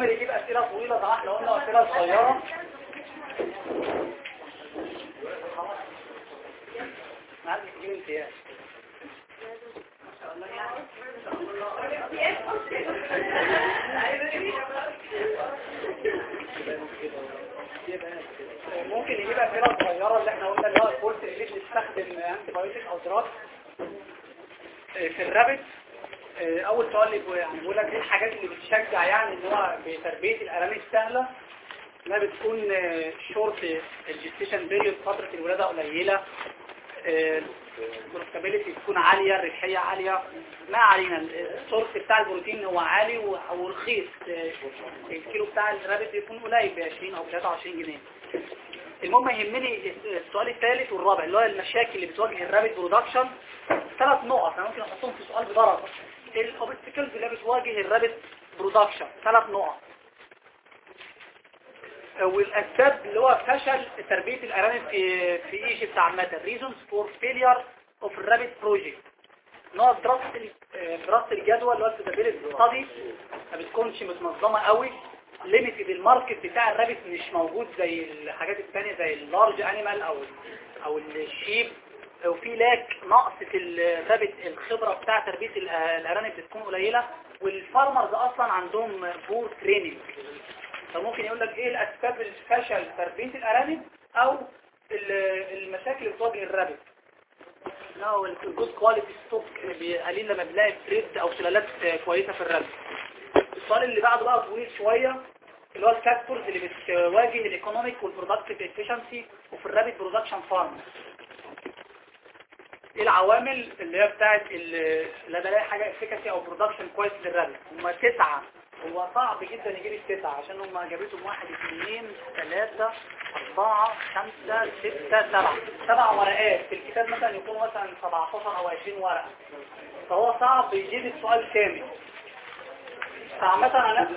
كامل يجيب أسئلة طويلة زي ما إحنا قلنا صغيرة. أنا عايز تجيب امتياز ممكن يجيب أسئلة صغيرة اللي إحنا قلنا اللي هو الكورس اللي بنستخدم antibiotic أو drug. في ال rabbit. أول سؤال يعني بيقول لك إيه الحاجات اللي بتشجع يعني إن هو بتربية الارانب السهلة؟ إنها بتكون short ال gestation period فترة الولادة قليلة ال profitability تكون عالية الربحيه عالية. ما علينا ال source بتاع البروتين هو عالي و- أو رخيص آه، الكيلو بتاع ال rabbit يكون قليل ب 20 أو ب 23 جنيه. المهم يهمني السؤال الثالث والرابع اللي هو المشاكل اللي بتواجه ال rabbit production ثلاث نقط أنا ممكن أحطهم في سؤال بدرجة. ال obstacles اللي بتواجه ال rabbit production ثلاث نقط. والأسباب اللي هو فشل تربية الأرانب في في Egypt عامة. reasons for failure of rabbit project. نوع دراسة آه، دراسة الجدوى اللي هو ال feasibility study ما بتكونش متنظمة قوي. limited ال market بتاع ال rabbit مش موجود زي الحاجات الثانية زي ال large animal أو أو ال sheep وفي lack نقص في ال rabbit الخبرة بتاع تربية ال- الأرانب بتكون قليلة وال farmers أصلا عندهم poor training فممكن يقول لك إيه الأسباب الفشل تربيه الأرانب أو ال- المشاكل اللي بتواجه ال rabbit لا ال good quality stock قليل لما بنلاقي breed أو سلالات كويسة في ال rabbit السؤال اللي بعده بقى طويل شوية اللي هو ال factors اللي بتواجه ال economic وال productive efficiency وفي ال rabbit production farm إيه العوامل اللي هي بتاعت ال- لا بلاقي حاجة efficacy أو production كويس لل rabbit هم تسعة. هو صعب جدا يجيب التسعة عشان هم جابتهم واحد اثنين ثلاثة أربعة خمسة ستة سبعة. سبع ورقات. في الكتاب مثلا يكون مثلا 17 أو 20 ورقة. فهو صعب يجيب السؤال كامل. فعامة أنا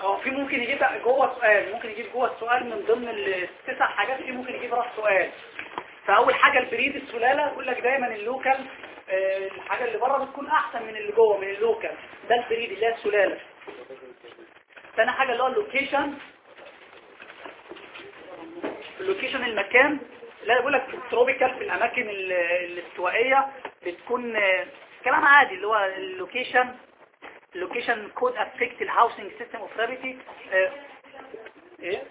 هو في ممكن يجيب جوه سؤال ممكن يجيب جوه السؤال من ضمن التسع حاجات في ممكن يجيب راس سؤال. فأول حاجة ال breed السلالة يقول لك دايما ال local آه، الحاجة اللي بره بتكون أحسن من اللي جوه من ال local. ده ال breed اللي هي السلالة. ثاني حاجة اللي هو ال location. ال location المكان. لا يقول لك ال tropical في الأماكن ال- الاستوائية بتكون آه، كلام عادي اللي هو ال location. ال location could affect ال housing system of rabbit إيه؟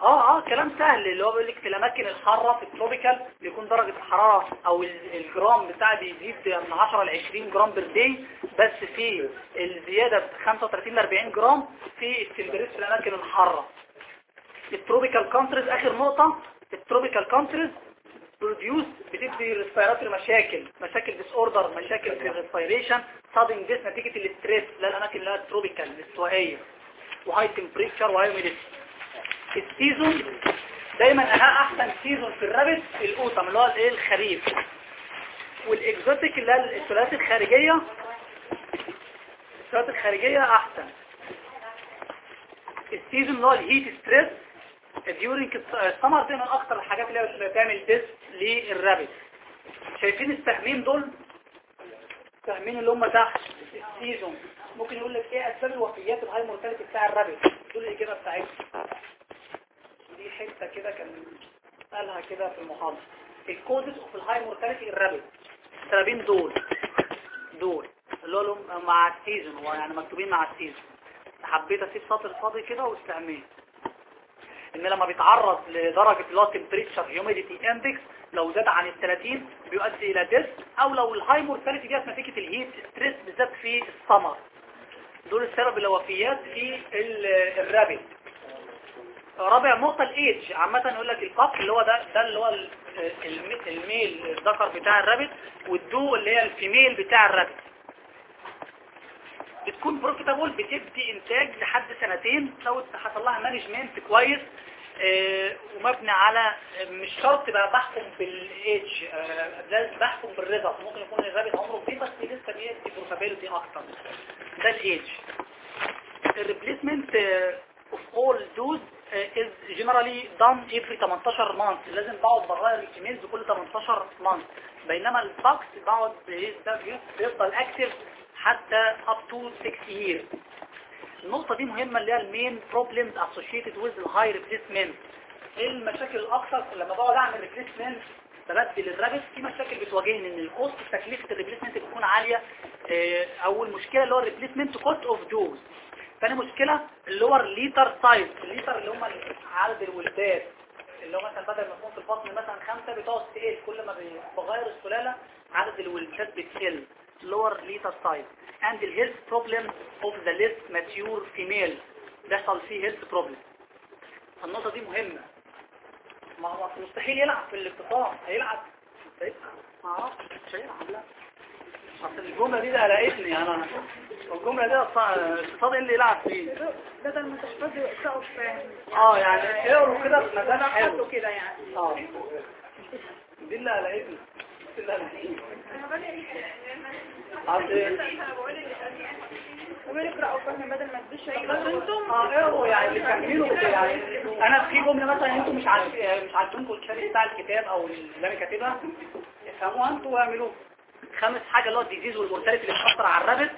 آه آه كلام سهل. اللي هو بيقول لك في الأماكن الحارة في ال tropical بيكون درجة الحرارة أو ال- الجرام بتاعه بيزيد من 10 ل 20 جرام per بس في الزيادة ب 35 ل 40 جرام في ال temperature في الأماكن الحارة. ال tropical countries آخر نقطة. ال tropical countries produce بتدي respiratory مشاكل مشاكل disorder مشاكل في ال respiration sudden death نتيجة ال stress لا الأماكن اللي هي ال tropical الاستوائية. و high temperature و high humidity ال season. دايما أها أحسن season في ال rabbit ال autumn اللي هو الايه الخريف. وال exotic اللي هي السلالات الخارجية. السلالات الخارجية أحسن. ال season اللي هو ال heat stress during ال summer دايما أكتر الحاجات اللي هي بتعمل death لل rabbit. شايفين السهمين دول؟ السهمين اللي هم تحت ال season. ممكن يقول لك إيه أسباب الوفيات ال high mortality بتاع ال rabbit؟ دول الإجابة بتاعتهم دي حتة كده كان قالها كده في المحاضره ال causes of ال high mortality ال rabbit السببين دول. دول. اللي لهم مع ال season. يعني مكتوبين مع ال season. حبيت أسيب سطر فاضي كده واستعمل إن لما بيتعرض لدرجة اللي هو temperature humidity index لو زاد عن ال 30 بيؤدي إلى death أو لو ال high mortality جت نتيجة ال heat stress بالذات في السمر. دول السبب الوفيات في ال- ال rabbit رابع نقطة الإيدج. عامة يقول لك القط اللي هو ده ده اللي هو ال- الم- ال male الذكر بتاع ال rabbit وال doe اللي هي ال female بتاع ال rabbit. بتكون profitable بتدي إنتاج لحد سنتين. لو حصل لها management كويس آه، ومبني على آه، مش شرط بقى بحكم بالإيدج لازم بحكم بال result ممكن يكون ال rabbit عمره كبير بس لسه بيدي profitability أكتر. ده الإيدج. ال replacement of old does is generally done every 18 months لازم بقعد بغير ال females كل 18 months بينما ال bucks بقعد بيفضل active حتى up to 6 years. النقطة دي مهمة اللي هي ال main problems with the high replacement. إيه المشاكل الأكثر؟ لما بقعد أعمل replacement تبدل ال rabbit في مشاكل بتواجهني إن ال cost تكلفة ال replacement بتكون عالية. آه، اول مشكلة اللي هو ال replacement cost of does ثاني مشكلة اللي هو ال litter size. ال litter اللي هم عدد الولدات. اللي هو مثلا بدل ما يكون في البطن مثلا خمسة بتقعد تقل كل ما بغير السلالة عدد الولدات بتقل. lower litter size. And the health problem of the less mature female. بيحصل فيه health problem. النقطة دي مهمة. ما هو مستحيل يلعب في الاقتصاد. هيلعب. هيبقى ما أعرفش. هيلعب لا. أصل الجملة دي ده قلقتني أنا الجملة دي إيه اللي يلعب فيه. بدل ما تحفظوا يقرأوا في آه يعني اقروا كده في مكان حلو. كده يعني. آه. دي اللي قلقتني دي اللي أنتم آه اقروا يعني يعني. أنا في جملة مثلا أنتوا مش عارف مش عارفينكم الشارع بتاع الكتاب أو اللي أنا كاتبها. افهموها أنتوا واعملوها خامس حاجة اللي هو ال disease وال mortality اللي بتأثر على ال rabbit.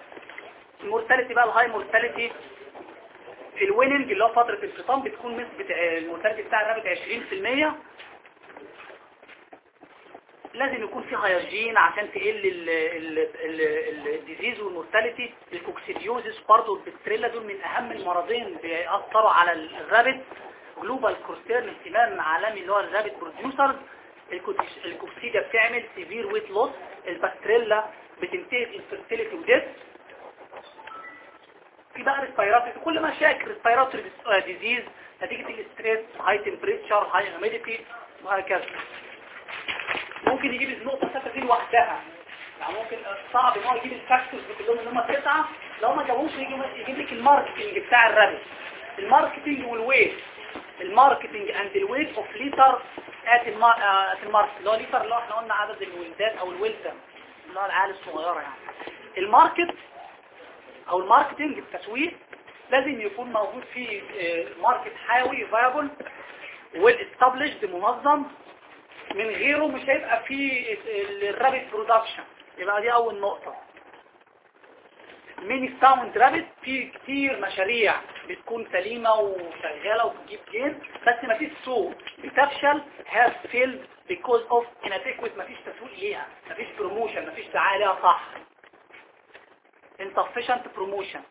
ال mortality بقى ال high mortality في ال weaning اللي هو فترة الفطام بتكون نسبه ال mortality بتاع ال rabbit 20% لازم يكون في hygiene عشان تقل ال disease وال mortality ال coccidiosis برضه وال pasteurella دول من أهم المرضين بيأثروا على ال rabbit global concern اهتمام عالمي اللي هو ال rabbit producers الكوكسيديا بتعمل severe weight loss ال pasteurella بتنتهي ب infertility و death في بقى respiratory كل مشاكل respiratory disease نتيجة ال stress high temperature high humidity وهكذا. ممكن يجيب النقطة الثالثة دي لوحدها. يعني ممكن صعب إن هو يجيب ال factors كلهم إن هم تسعة. لو ما جابوش يجي يجيب لك ال marketing بتاع ال rabbit ال marketing وال weight. ال marketing and ال weight of litter at ال market اللي هو litter اللي هو إحنا قلنا عدد الولدات أو الولدة اللي هو العيال الصغيرة يعني. ال market أو ال marketing التسويق لازم يكون موجود فيه market حيوي viable وال established منظم من غيره مش هيبقى فيه ال rabbit production يبقى دي أول نقطة. many sound rabbit في كتير مشاريع بتكون سليمة وشغالة وبتجيب gain بس ما فيش سوق. بتفشل has failed because of ما فيش تسويق ليها ما فيش promotion ما فيش دعاية ليها صح. Insufficient promotion.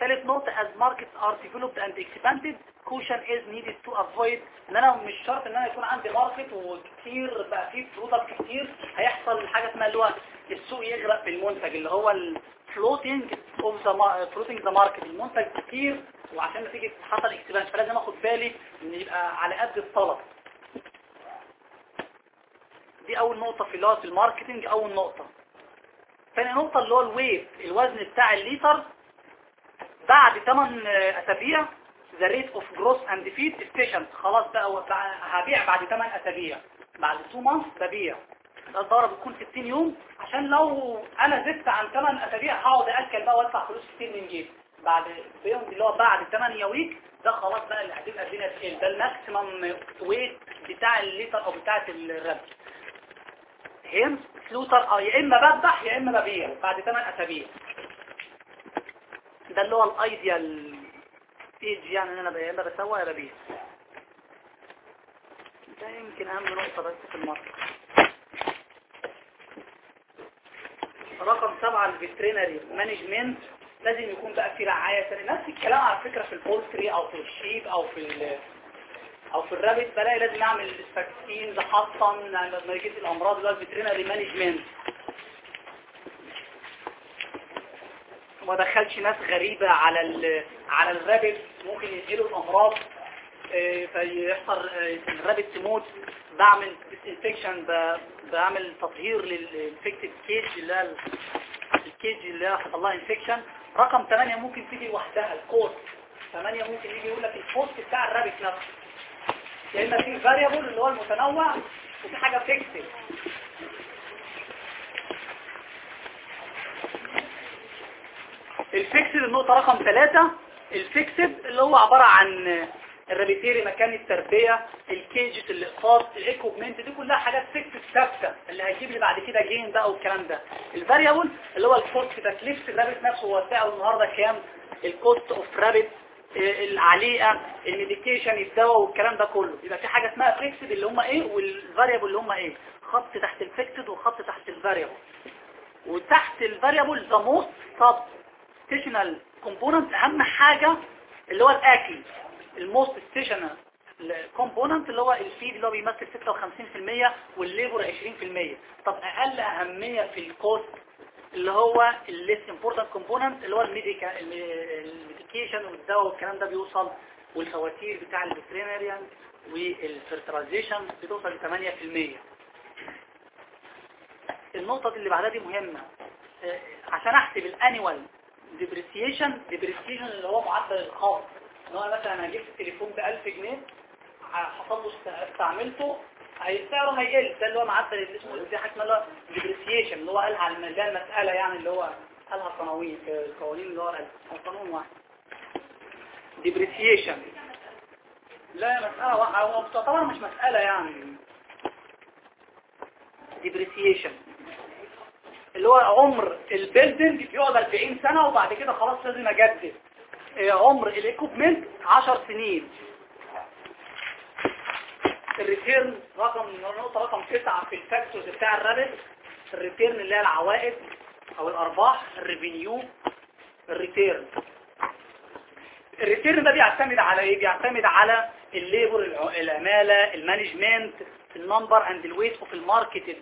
ثالث نقطة as markets are developed and expanded caution is needed to avoid. إن أنا مش شرط إن أنا يكون عندي market وكتير بقى فيه product كتير هيحصل حاجة اسمها اللي هو السوق يغرق في المنتج اللي هو ال flooding of the flooding the market. المنتج كتير وعشان نتيجة حصل expansion فلازم آخد بالي إن يبقى على قد الطلب. دي أول نقطة في اللي هو في ال marketing أول نقطة. ثاني نقطة اللي هو ال weight الوزن بتاع ال litter بعد 8 أسابيع the rate of growth and feed efficient خلاص بقى هبيع بعد 8 أسابيع. بعد 2 months ببيع. الدورة بتكون 60 يوم. عشان لو أنا زدت عن 8 أسابيع هقعد أكل بقى وأدفع فلوس كتير من جيبي. بعد بيوم اللي هو بعد 8 week ده خلاص بقى اللي هتبقى الدنيا تقل. ده ال maximum weight بتاع ال litter أو بتاعة ال rabbit هيم slaughter آه يا إما بذبح يا إما ببيع بعد 8 أسابيع. ده اللي هو ال ideal stage يعني ان أنا يا اما بسوى يا ببيع. ده يمكن أهم نقطة بس في ال market رقم سبعة ال veterinary management لازم يكون بقى في رعاية نفس الكلام على فكرة في ال poultry أو في ال sheep أو في أو في ال rabbit بلاقي لازم أعمل vaccine لحصن لما يجيب الأمراض اللي هو ال veterinary management وما دخلش ناس غريبة على ال على ال rabbit ممكن ينقلوا الأمراض آه، فيحصل آه، ال rabbit تموت بعمل disinfection بعمل تطهير لل infected cage اللي هي ال- ال cage اللي هي حصل لها infection رقم 8 ممكن تيجي لوحدها ال cost 8 ممكن يجي يقول لك ال cost بتاع ال rabbit نفسه. يا اما في variable اللي هو المتنوع وفي حاجة fixed الفيكسد النقطة رقم ثلاثة الفيكسد اللي هو عبارة عن الرابيتيري مكان التربية الكيجز الإقساط الايكوبمنت دي كلها حاجات فيكسد ثابتة اللي هيجيب لي بعد كده جين بقى والكلام ده. الفاريبل اللي هو الكوست تكلفة الرابط نفسه هو سعره النهاردة كام؟ الكوست اوف رابت العليقة الميديكيشن الدواء والكلام ده كله. يبقى في حاجة اسمها فيكسد اللي هم إيه والفاريبل اللي هم إيه خط تحت الفيكسد وخط تحت الفاريبل وتحت الفاريبل ذا موست سب ستيشنال كومبوننت أهم حاجة اللي هو الأكل. الموست ستيشنال الكومبوننت اللي هو الفيد اللي هو بيمثل 56% والليبر 20% طب أقل أهمية في الكوست اللي هو الليس امبورتنت كومبوننت اللي هو الميديكيشن والدواء والكلام ده بيوصل والفواتير بتاع الفيترينريان والفيرترايزيشن بتوصل ل 8% النقطة اللي بعدها دي مهمة. آه، عشان أحسب الانيوال ديبريسيشن ديبريسيشن اللي هو معدل الخاص. إن هو مثلا أنا جبت التليفون ب 1000 جنيه حصل له است- استعملته سعره هيقل. ده اللي هو معدل اللي اسمه دي حاجة اسمها ديبريسيشن اللي هو قالها على المجال المساله يعني اللي هو قالها القوانين القوانين اللي هو قانون واحد. ديبريسيشن لا مسألة واحدة هو طبعا مش مسألة يعني. ديبريسيشن اللي هو عمر البيلدنج بيقعد 40 سنة وبعد كده خلاص لازم أجدد. آه، عمر الايكوبمنت 10 سنين. الريتيرن رقم نقطة رقم 9 في الفاكتورز بتاع الرابط. الريتيرن اللي هي العوائد أو الأرباح الريفينيو الريتيرن الريتيرن ده بيعتمد على إيه؟ بيعتمد على الليبر الع- العمالة المانجمنت النمبر اند الويت اوف الماركت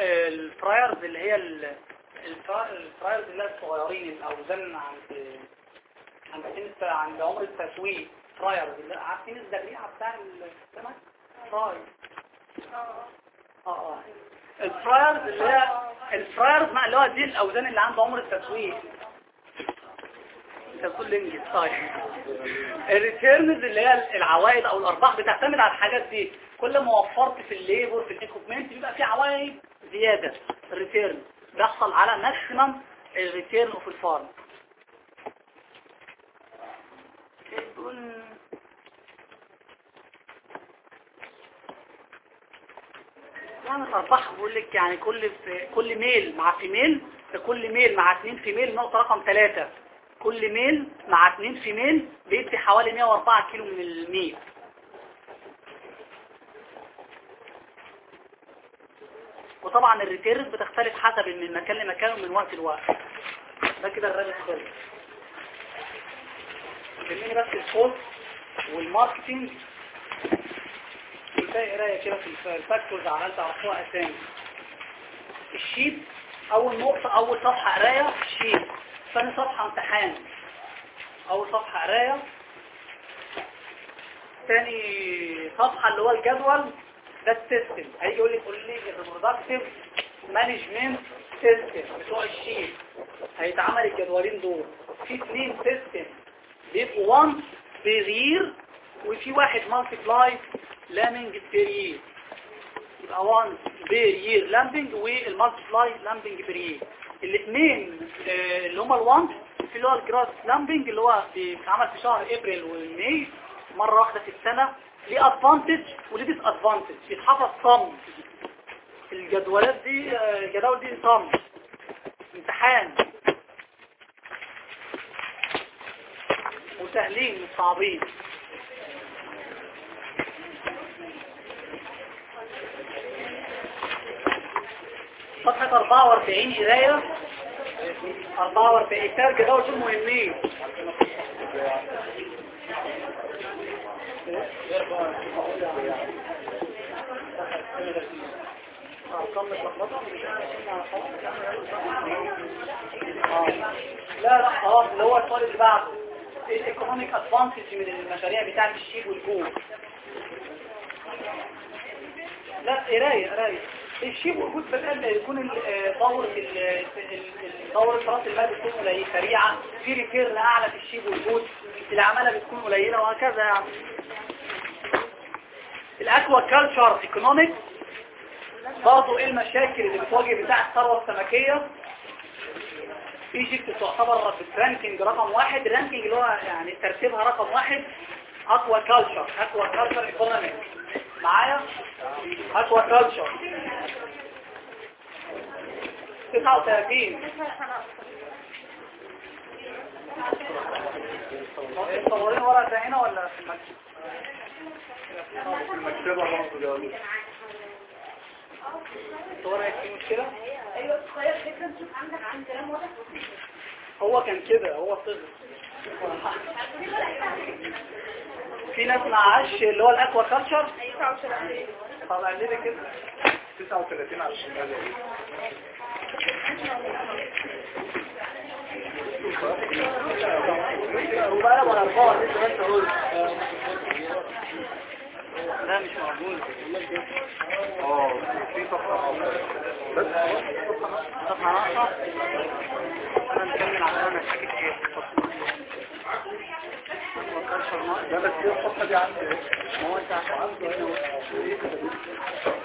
الفرايرز اللي هي ال- الفرا- الفرايرز اللي هي الصغيرين الاوزان عند عند الت- عند عمر التسويق فرايرز. اللي عارفين الزريعه بتاع السمك فراير آه الفرايرز اللي هي الفرايرز مع اللي هو دي الأوزان اللي عند عمر التسويق بتقول الانجليزي طيب. الريتيرنز اللي هي العوائد أو الأرباح بتعتمد على الحاجات دي. كل ما وفرت في الليبر في الايكوبمنت بيبقى في عوائد زيادة. الريتيرن. بيحصل على ماكسيمم الريتيرن اوف الفارم يعني الارباح بقول لك يعني كل في كل ميل مع فيميل في كل ميل مع اتنين فيميل نقطة رقم ثلاثة كل ميل مع اتنين فيميل بيدي حوالي 104 كيلو من الميل. وطبعا الريتيرز بتختلف حسب من مكان لمكان ومن وقت لوقت. ده كده الراجل خلص يهمني بس الكوست والماركتينج. والباقي قراية كده في الفاكتورز عملت تعرفوها اسامي الشيت أول نقطة أول صفحة قراية شيت. ثاني صفحة امتحان. أول صفحة قراية. ثاني صفحة اللي هو الجدول ده السيستم هيجي يقول لي قول لي الريبرودكتيف مانجمنت سيستم بتوع الشيت. هيتعمل الجدولين دول. في اثنين سيستم بيبقوا 1 بير يير وفي واحد مالتيبلاي لامينج بير يير يبقى 1 بير يير لامبنج والمالتيبلاي لامبنج بير يير الاثنين اللي هما ال1 في اللي هو الجراس لامبنج اللي هو بيتعمل في شهر ابريل وماي مرة واحدة في السنة ليه ادفانتج وليه ديس ادفانتج يتحفظ صم الجدولات دي آه، الجداول دي صم امتحان. وسهلين مش صفحة 44 قراية 44 الترجة ده دول مهمين. لا لا خلاص اللي هو السؤال اللي بعده. الايكونوميك ادفانتج من المشاريع بتاعت الشيب والجو لا قراية قراية. الشيب والجود بدل يكون ال- آه، دورة دورة رأس المال بتكون قليلة سريعة في ريتيرن أعلى في الشيب والجود العمالة بتكون قليلة وهكذا يعني. الأكوا كالتشر ايكونوميك برضه إيه المشاكل اللي بتواجه بتاع الثروة السمكية؟ ايجيبت تعتبر في الرانكينج رقم واحد الرانكينج اللي هو يعني ترتيبها رقم واحد أكوا كالتشر أكوا كالتشر ايكونوميك معايا اكوا كالتشر 39 مصورين ورق هنا ولا في المكتب؟ الورق فيه مشكلة؟ أيوه تخيل فكرة نشوف هو كان كده هو طفل في ناس معاش اللي هو الأكوا كلتشر؟ طب قلبي كده. 39 على الشمال. ولا لا مش موجود. آه في صفحة. بس صفحة ناقصة؟ أنا نكمل على أنا حكيت إيه لا بس الصفحة دي عندي ما هو انت عشان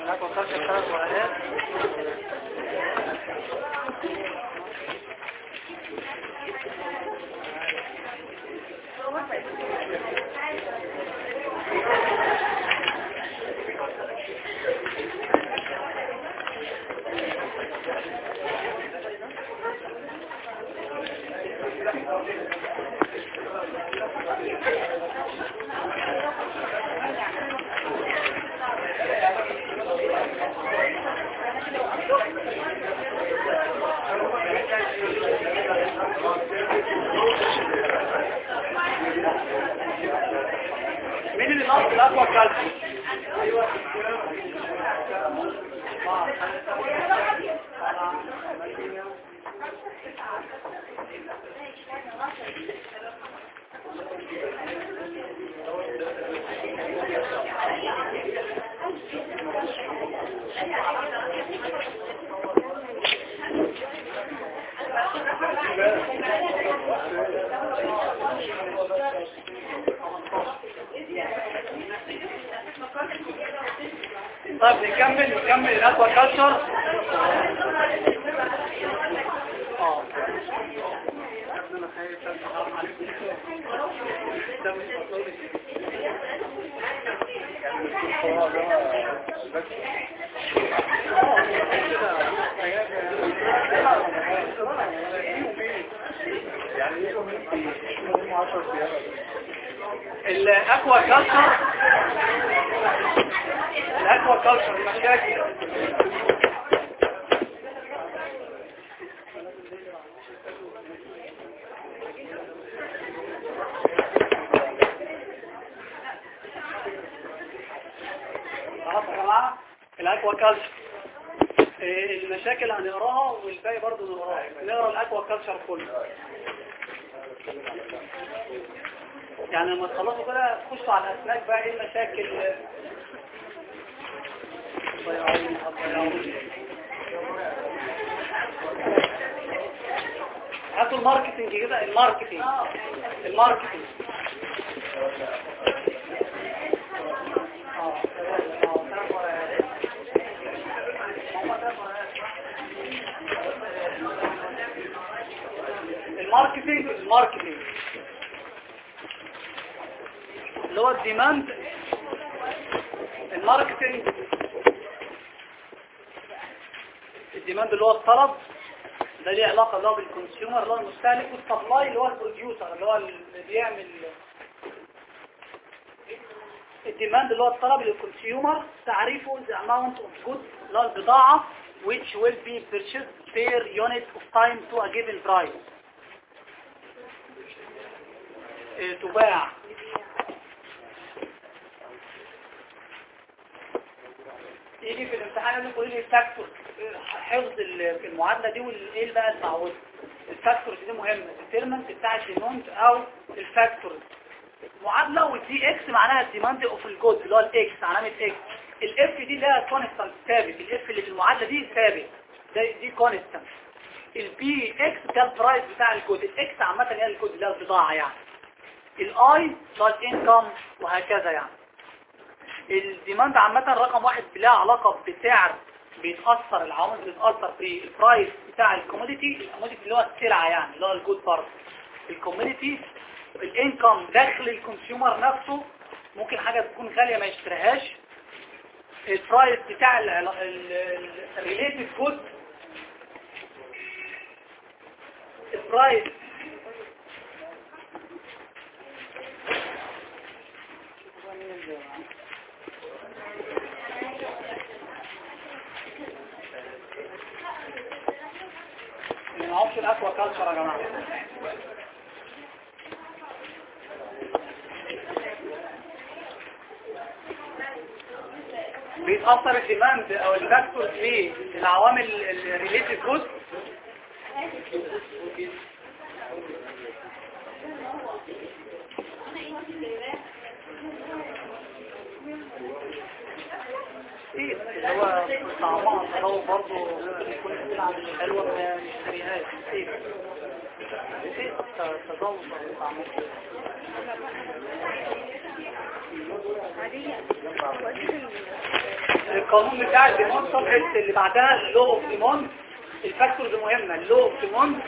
الاكوا كلتشر ثلاث ورقات ناقص الاكوا كلتشر طيب نكمل نكمل الاكوا كلتشر هم 10 أيام الاكوا كلتشر الاكوا كلتشر المشاكل الأكوا كلتشر المشاكل هنقراها والباقي برضه نقراها. نقرأ الأكوا كلتشر كله. يعني لما تخلصوا كده تخشوا على الأسماك بقى إيه المشاكل؟ الماركتنج كده ثلاث ورقات. الماركتنج الماركتنج اللي هو الديماند. الماركتنج الديماند اللي هو الطلب. ده ليه علاقة اللي هو بالكونسيومر اللي هو المستهلك والسبلاي اللي هو البروديوسر اللي هو اللي بيعمل الديماند اللي هو الطلب للكونسيومر تعريفه the amount of goods اللي هو البضاعة which will be purchased per unit of time to a given price. إيه، تباع يجي في الامتحان يقول لي الفاكتور حفظ ال- المعادلة دي وايه بقى المعوض الفاكتور دي مهمة الديترمنت بتاع الديموند أو الفاكتور. معادلة والدي إكس معناها الديماند اوف الجود اللي هو الاكس علامة إكس ال F دي هي constant ثابت. ال F اللي في المعادلة دي ثابت. ده دي كونستانت البي إكس ده البرايس بتاع الجود الاكس عامة هي الجود اللي هي البضاعة يعني. ال I هو ال income وهكذا يعني. ال demand عامة رقم واحد لها علاقة بسعر بيتأثر العوامل بتتأثر في ال price بتاع ال commodity ال commodity اللي هو السلعة يعني اللي هو ال good بارت ال commodity ال income داخل ال consumer نفسه ممكن حاجة تكون غالية ما يشتريهاش ال price بتاع ال relative good ال price Thank you. معهمش ال aquaculture يا جماعة. بيتأثر الديماند أو الفاكتورز ليه العوامل الريليتد جزء كتير اللي هو طعمها تدور برضه يكون حلوة ما نشتريهاش كتير كتير تدور طعمها القانون بتاع ال demand صفحة اللي بعدها ال law of demand ال factors مهمة ال law of demand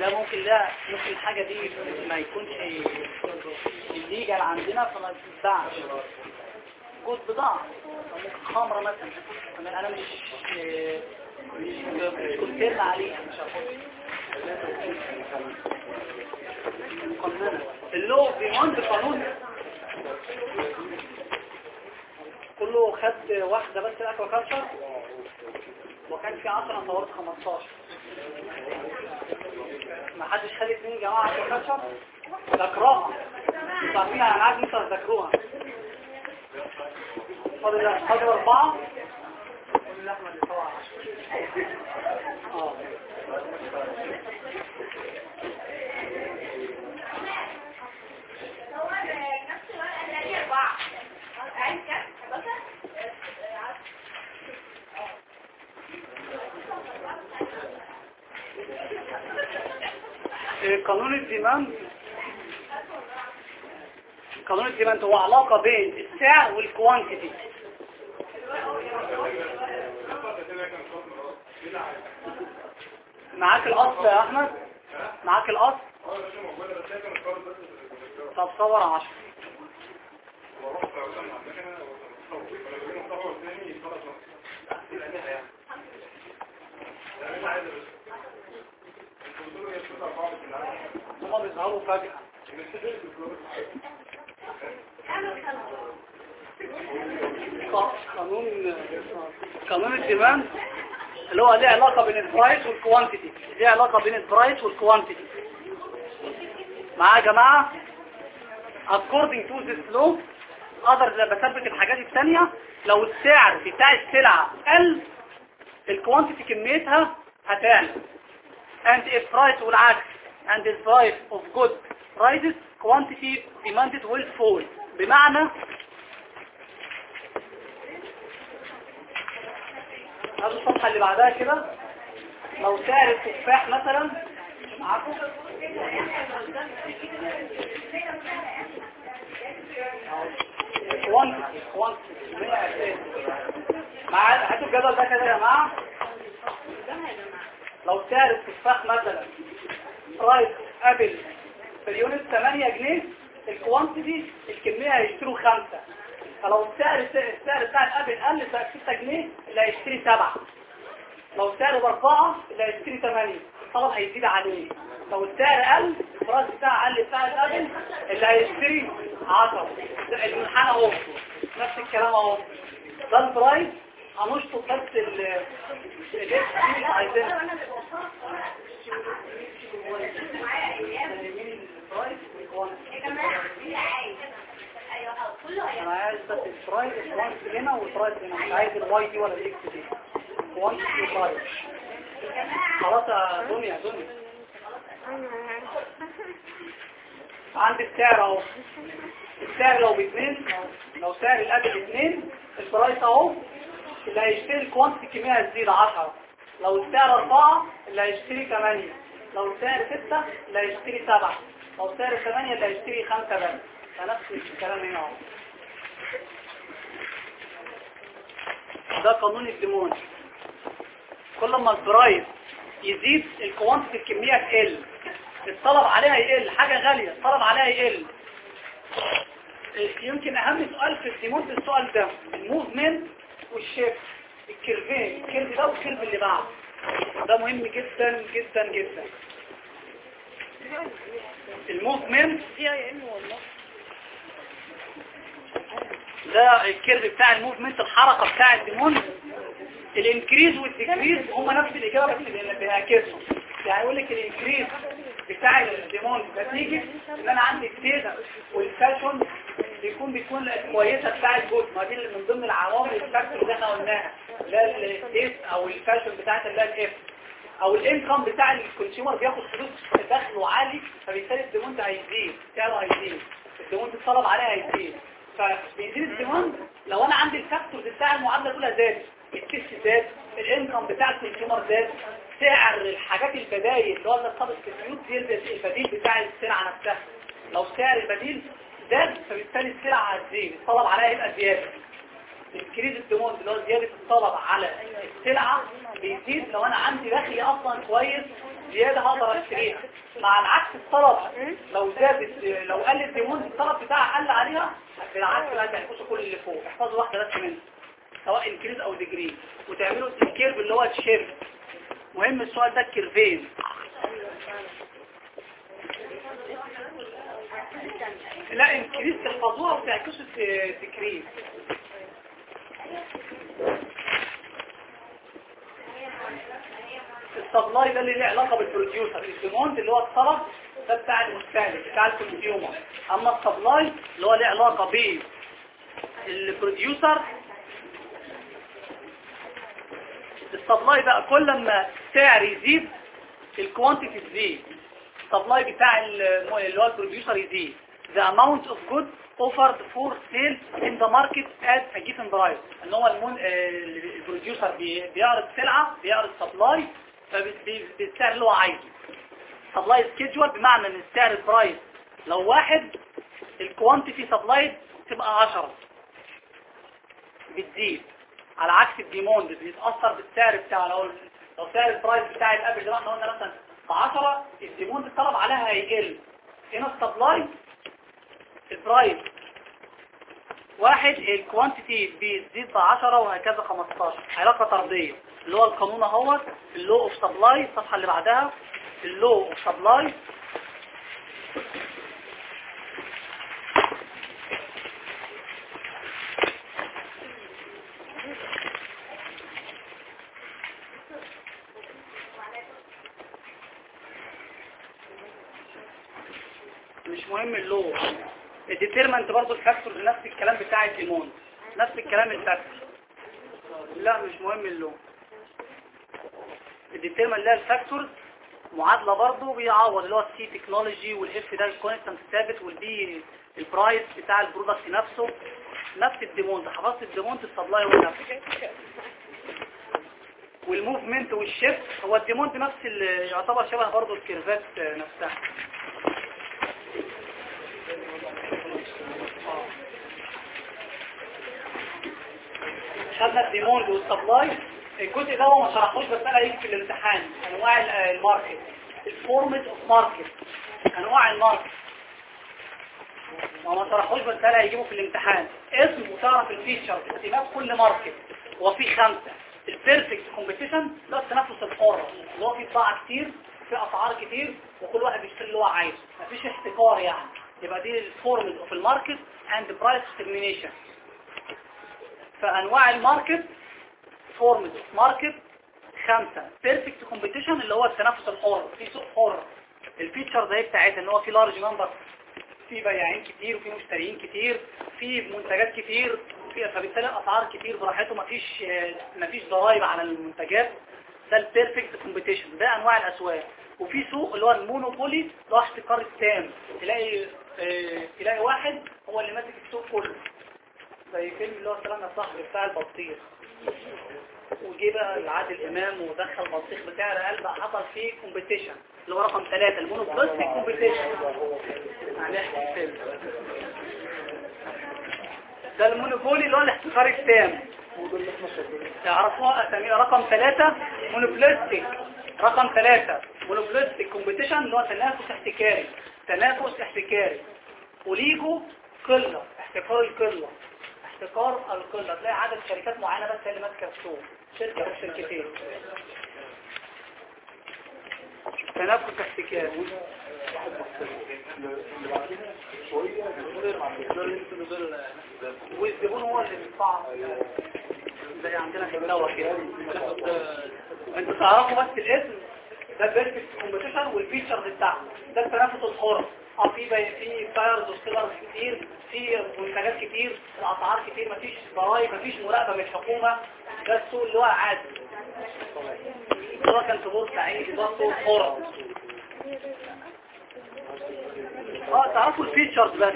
لا ممكن لا ممكن الحاجة دي ما يكونش ال legal عندنا فما تتباعش good بضاعة. خمرة مثلا. أنا مش مش concern عليها مش مقننة اللو بيموند قانون. كله خد واحدة بس الاكوا كالتشر وكان في 10 أنا طورت 15 ما حدش خد اتنين جماعة اكوا كالتشر عارفين أنا عايز أنتوا تذاكروها فاضل فاضل يطلع 10 آه. قانون ال demand قانون ال demand هو علاقة بين السعر وال quantity معاك القص يا أحمد؟ معاك القص طب صور عشر هما بيظهروا فجأة قانون قانون ال demand اللي هو ليه علاقة بين ال price وال quantity ليه علاقة بين ال price وال quantity معايا يا جماعة according to this law أقدر بثبت الحاجات الثانية لو السعر بتاع السلعة قل ال quantity كميتها هتعلى. And if price والعكس. And the price of good rises quantity demanded will fall. بمعنى هذه الصفحة اللي بعدها كده. لو سعر التفاح مثلا معاكم؟ معايا هاتوا الجدول ده كده يا جماعة. لو سعر التفاح مثلا price apple في ال unit 8 جنيه ال quantity الكمية هيشتروا خمسة. فلو السعر السعر بتاع ال apple قل بقى 6 جنيه اللي هيشتري 7 لو السعر باربعة اللي هيشتري 8 الطلب هيزيد عليه. لو السعر قل ال price بتاع قل بتاع ال apple اللي هيشتري 10 المنحنى أهو. نفس الكلام أهو. ده ال price هنشطب بس ال عايزينها أنا عايز بس هنا هنا مش عايز دي ولا ال X دي خلاص يا دنيا دنيا عندي السعر اهو السعر لو باثنين لو سعر ال apple اثنين ال price اهو اللي هيشتري ال quantity الكمية هتزيد 10 لو السعر 4 اللي هيشتري 8 لو السعر 6 اللي هيشتري 7 لو السعر 8 اللي هيشتري 5 بس. فنفس الكلام هنا أهو. ده قانون ال demand. كل ما ال price يزيد ال quantity الكمية تقل. الطلب عليها يقل. حاجة غالية الطلب عليها يقل. يمكن أهم سؤال في ال demand السؤال ده ال movement والشيب. الكيرفين. الكيرف ده والكيرف اللي بعده. ده مهم جدا جدا جدا. الموفمنت ده ال curve بتاع ال movement الحركة بتاع ال demand. ال increase وال decrease هما نفس الإجابة بس اللي بيعكسهم يعني يقول لك ال increase بتاع ال demand نتيجة إن أنا عندي ال taste وال fashion بيكون بيكون كويسة بتاع ال good ما دي من ضمن العوامل اللي إحنا قلناها. هي ال taste أو ال fashion بتاعت اللي ال F. أو ال income بتاع ال consumer بياخد فلوس دخله عالي فبالتالي ال demand ده هيزيد سعره هيزيد؟ ال demand الطلب عليه هيزيد. فبيزيد ال demand لو أنا عندي ال factors بتاع المعادلة الأولى زاد ال taste زاد ال income بتاع ال consumer زاد سعر الحاجات البدايل اللي هو ال substitute زاد البديل بتاع السلعة نفسها. لو سعر البديل زاد فبالتالي السلعة هتزيد. الطلب عليها يبقى زيادة. increase ال demand اللي هو زيادة الطلب على السلعة بيزيد. لو أنا عندي دخلي أصلا كويس زيادة هقدر أشتريها. مع العكس الطلب لو زادت لو قل ال demand الطلب بتاعها قل عليها بالعكس بقى تحفظوا كل اللي فوق. احفظوا واحدة بس منها سواء increase أو decrease وتعملوا ال curve اللي هو ال shape مهم السؤال ده ال curve ين. لا increase تحفظوها وتعكسوا ال decrease ال supply ده اللي له علاقة بال producer؟ ال demand اللي هو الطلب ده بتاع المستهلك بتاع ال consumer. أما ال supply اللي هو له علاقة بال producer ال supply بقى كل ما السعر يزيد ال quantity تزيد ال supply بتاع الم- اللي هو ال producer يزيد. The amount of goods offered for sale in the market at a given price. ان هو المون... ال producer بي- بيعرض سلعة بيعرض supply فبالسعر اللي هو عايزه supply schedule بمعنى إن السعر ال price لو واحد ال quantity supply تبقى 10 بتزيد. على عكس ال demand بيتأثر بالسعر بتاعه لو لو سعر ال price بتاع ال apple ما إحنا قلنا مثلا ب 10 ال demand الطلب عليها هيقل. هنا ال supply ال price واحد ال quantity بيزيد ب 10 وهكذا 15 علاقة طردية. اللي هو القانون اهوت ال law of supply الصفحة اللي بعدها ال law of supply مش مهم ال law ال determinant برضه ال factors نفس الكلام بتاع ال demand نفس الكلام ال factor لا مش مهم ال law ال determinant ده ال factors. معادلة برضه بيعوض اللي هو ال C technology وال F ده ال constant ثابت وال P ال price بتاع ال product نفسه. نفس ال demand حفظت ال demand ال supply نفسه وال movement وال shift هو ال demand نفس اللي يعتبر شبه برضه ال curve ات نفسها. خدنا ال demand وال supply الجزء ده هو ما شرحوش بس أنا في الامتحان أنواع ال- market. ال forms of market أنواع الماركت. وما شرحوش بس أنا هيجيبه في الامتحان. اسم وتعرف ال feature. اختلاف كل market. هو في خمسة ال perfect competition ده التنافس الحر اللي هو فيه بضاعة كتير في أسعار كتير وكل واحد بيشتري اللي هو عايزه. مفيش احتكار يعني. يبقى دي ال forms of ال market and price determination فأنواع الماركت forms of market خمسة. perfect competition اللي هو التنافس الحر. في سوق حر. ال feature ده بتاعتها ان هو في large number في بياعين كتير وفي مشتريين كتير. في منتجات كتير. في فبالتالي الاسعار كتير. براحته مفيش مفيش ضرائب على المنتجات. ده ال perfect competition ده أنواع الأسواق. وفي سوق اللي هو ال monopoly هو احتكار التام تلاقي آه، تلاقي واحد هو اللي ماسك السوق كله. زي فيلم اللي هو سلام يا صاحبي بتاع البطيخ. وجي بقى عادل امام ودخل بطيخ أقل بقى حصل فيه competition اللي هو رقم ثلاثة ال monopoly competition هنحكي الفيلم ده ال monopoly اللي هو الاحتكار التام. تعرفوها؟ اسامي رقم ثلاثة monopolistic رقم ثلاثة monopolistic competition اللي هو تنافس احتكاري. تنافس احتكاري. oligo قلة احتكار القلة. احتكار القلة. تلاقي عدد شركات معينة بس هي اللي ماسكة السوق. شركة أو شركتين تنافس عن والزبون هو اللي بيدفع زي عندنا في الدواء كده أنتوا تعرفوا بس الاسم ده perfect competition وال features بتاعته ده التنافس الحر آه في. في buyers و sellers كتير في منتجات كتير الأسعار كتير مفيش ضرايب مفيش مراقبة من الحكومة ده السوق اللي هو عادي. سواء كان في بورسعيد ده سوق حر آه تعرفوا ال features بس.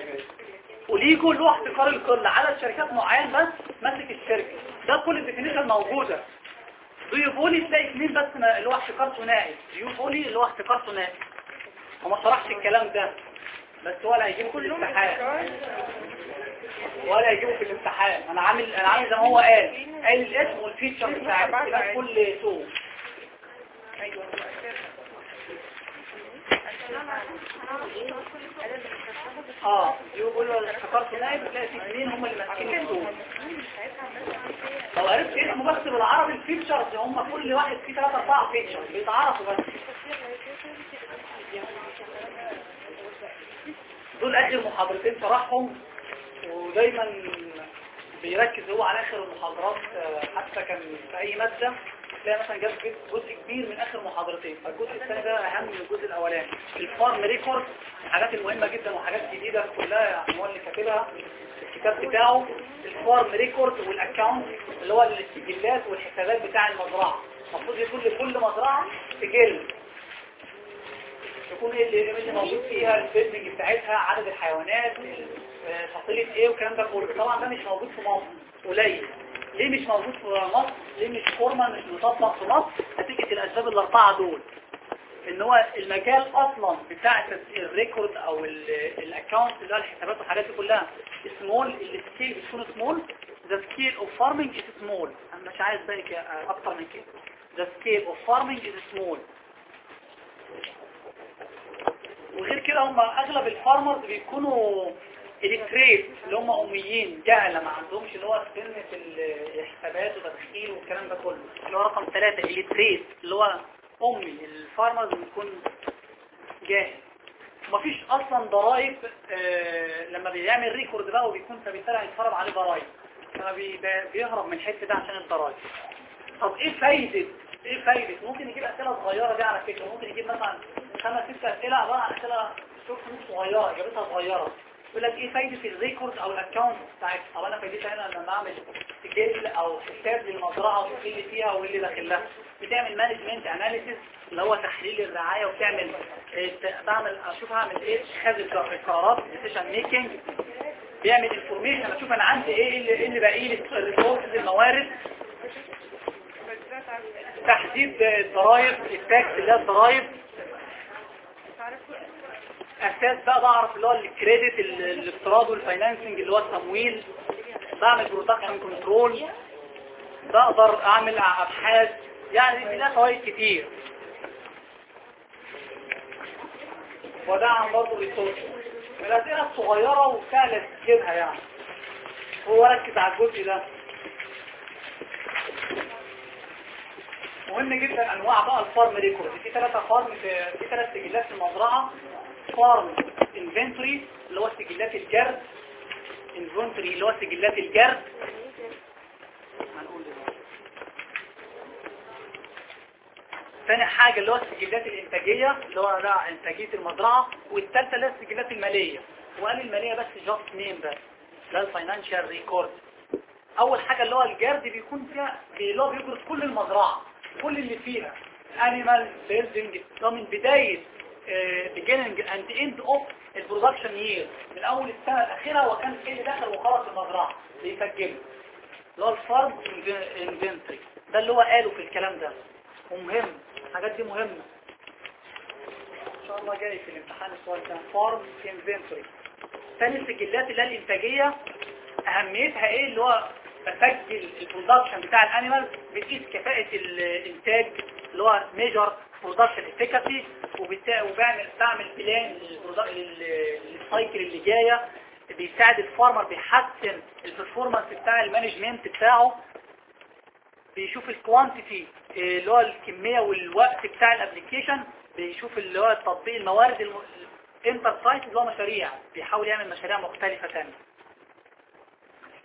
oligo اللي هو احتكار القلة على شركات معين بس ماسك الشركة. ده كل ال definition موجودة. duopoly تلاقي اثنين بس اللي هو احتكار ثنائي؟ duopoly اللي هو احتكار ثنائي؟ وما شرحش الكلام ده. بس ولا هيجيبه في الامتحان. ولا هيجيبه في الامتحان. أنا عامل أنا عامل زي ما هو قال. قال الاسم وال feature بتاع اختلاف كل سوق آه. يقولوا الاحتكار ثنائي بتلاقي في اثنين هم اللي ماسكين السوق لو عرفت اسمه بس بالعربي ال features؟ هم كل واحد فيه ثلاثة أربعة features. بيتعرفوا بس. دول آخر محاضرتين شرحهم ودايما بيركز هو على آخر المحاضرات آه، حتى كان في أي مادة تلاقي مثلا جاب جزء كبير من آخر محاضرتين. فالجزء الثاني ده أهم من الجزء الأولاني. ال farm record الحاجات المهمة جدا وحاجات جديدة كلها هو اللي كاتبها الكتاب بتاعه. ال farm record وال account اللي هو السجلات والحسابات بتاع المزرعة. المفروض يكون لكل مزرعة سجل. يكون إيه اللي موجود فيها ال buildings بتاعتها عدد الحيوانات فصيلة إيه والكلام ده كله. طبعا ده مش موجود في مصر قليل. ليه مش موجود في مصر؟ ليه مش formal مش مطبق في مصر؟ نتيجة الأسباب الأربعة دول. إن هو المجال أصلا بتاع ال record أو ال account اللي هو الحسابات والحاجات دي كلها small ال scale بتكون small the scale of farming is small أنا مش عايز بقى أكتر من كده. the scale of farming is small وغير كده هم أغلب ال farmers بيكونوا illiterate اللي هم أميين جهلة ما عندهمش اللي هو سن في الحسابات وتدخيل والكلام ده كله. اللي هو رقم ثلاثة illiterate اللي هو أمي. ال farmers بيكون جاهل. ومفيش أصلا ضرائب آه لما بيعمل record بقى وبيكون فبالتالي هيتفرض عليه ضرائب. فما بي- بيهرب من الحته ده عشان الضرائب. طب إيه فايدة؟ إيه فايدة؟ ممكن يجيب أسئلة صغيرة دي على فكرة. ممكن يجيب مثلا خمس ست اسئلة عبارة عن أسئلة شوف صغيرة إجابتها صغيرة. يقول لك إيه فايدة ال record أو ال account بتاعتها طب أنا فايدتها هنا لما اعمل سجل أو حساب للمزرعة وشوف إيه اللي فيها وإيه اللي داخلها. بتعمل management analysis اللي هو تحليل الرعاية وتعمل إيه، بعمل أشوف هعمل إيه؟ اتخاذ القرارات decision making بيعمل information أشوف أنا عندي إيه إيه اللي, إيه اللي باقي لي ال resources الموارد. تحديد الضرائب ال tax اللي هي الضرائب. أساس بقى بعرف اللي هو ال credit ال- الاقتراض وال financing اللي هو التمويل بعمل production control بقدر أعمل أبحاث يعني دي لها فوائد كتير. وده عن برضه ال resource من الأسئلة الصغيرة وسهلة تجيبها يعني. هو ركز على الجزء ده. مهم جدا أنواع بقى ال farm record في ثلاثة farm في ثلاث سجلات في المزرعة. farm inventory اللي هو سجلات الجرد. inventory اللي هو سجلات الجرد. هنقول دلوقتي. ثاني حاجة اللي هو السجلات الإنتاجية اللي هو ده إنتاجية المزرعة. والثالثة اللي هي السجلات المالية. وقال المالية بس just name بس ده ال financial record أول حاجة اللي هو الجرد بيكون فيها اللي هو بيجرد كل المزرعة كل اللي فيها. Animal building ده من بداية beginning and end of ال production year. من أول السنة الأخيرة وكان إيه اللي دخل وخرج المزرعة. بيسجله اللي هو ال farm inventory ده اللي هو قاله في الكلام ده. ومهم الحاجات دي مهمة. إن شاء الله جاي في الامتحان السؤال ده. farm inventory ثاني السجلات اللي هي الإنتاجية. أهميتها إيه؟ اللي هو بسجل ال production بتاع ال animal بتقيس كفاءة الإنتاج. اللي هو measure production efficacy وبعمل بعمل plan لل cycle اللي جاية. بيساعد ال farmer بيحسن ال performance بتاع ال management بتاعه. بيشوف ال quantity اللي هو الكمية والوقت بتاع ال application بيشوف اللي هو تطبيق الموارد الم- enterprise اللي هو مشاريع. بيحاول يعمل مشاريع مختلفة تانية.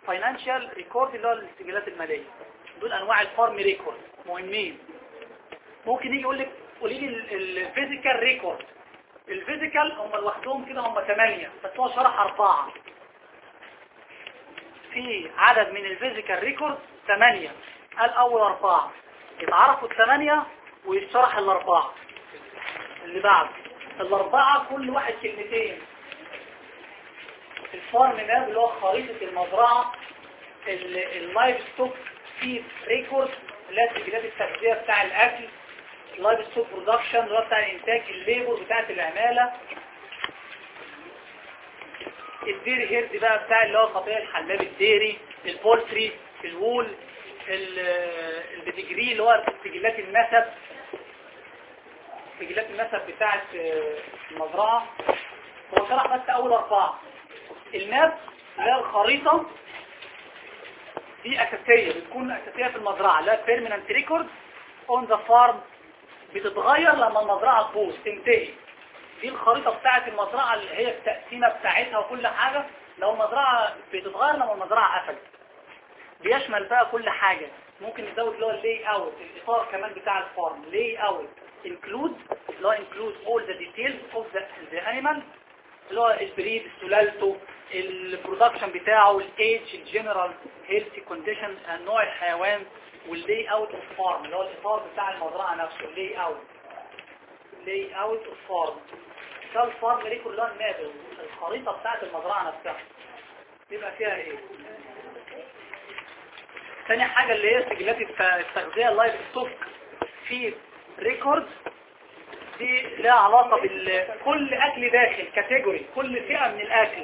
financial record اللي هو السجلات المالية. دول أنواع ال farm record مهمين. ممكن يجي يقول لك قولي لي ال physical record. ال physical هم لوحدهم كده هم ثمانية بس هو شرح أربعة. في عدد من ال physical record ثمانية قال أول أربعة. يتعرفوا الثمانية ويشرح الأربعة. اللي بعد. الأربعة كل واحد كلمتين. ال farm map اللي هو خريطة المزرعة ال livestock feed record اللي هي سجلات التغذية بتاع الأكل. ال livestock production اللي هو بتاع الإنتاج ال labor بتاعت العمالة. ال dairy herd بقى بتاع اللي هو قطيع الحلاب ال dairy ال poultry ال wool ال- ال pedigree اللي هو سجلات النسب سجلات النسب بتاعت آه، المزرعة. هو شرح بس أول أربعة. ال map اللي هي الخريطة دي أساسية بتكون أساسية في المزرعة. اللي هي permanent record on the farm بتتغير لما المزرعة تبوظ تنتهي. دي الخريطة بتاعت المزرعة اللي هي التقسيمة بتاعتها وكل حاجة. لو المزرعة بتتغير لما المزرعة قفلت. بيشمل بقى كل حاجة. ممكن نزود اللي هو ال layout الإطار كمان بتاع ال farm layout include اللي هو all the details of the, the animal. اللي هو ال breed سلالته ال production بتاعه الايدج ال general health condition نوع الحيوان. وال layout of farm اللي هو الاطار بتاع المزرعة نفسه ال layout layout of farm ده ال farm record اللي هو ال map الخريطة بتاعت المزرعة نفسها. يبقى فيها إيه؟ تاني حاجة اللي هي سجلات الت- التغذية ال livestock feed record دي لها علاقة بكل أكل داخل category كل فئة من الأكل.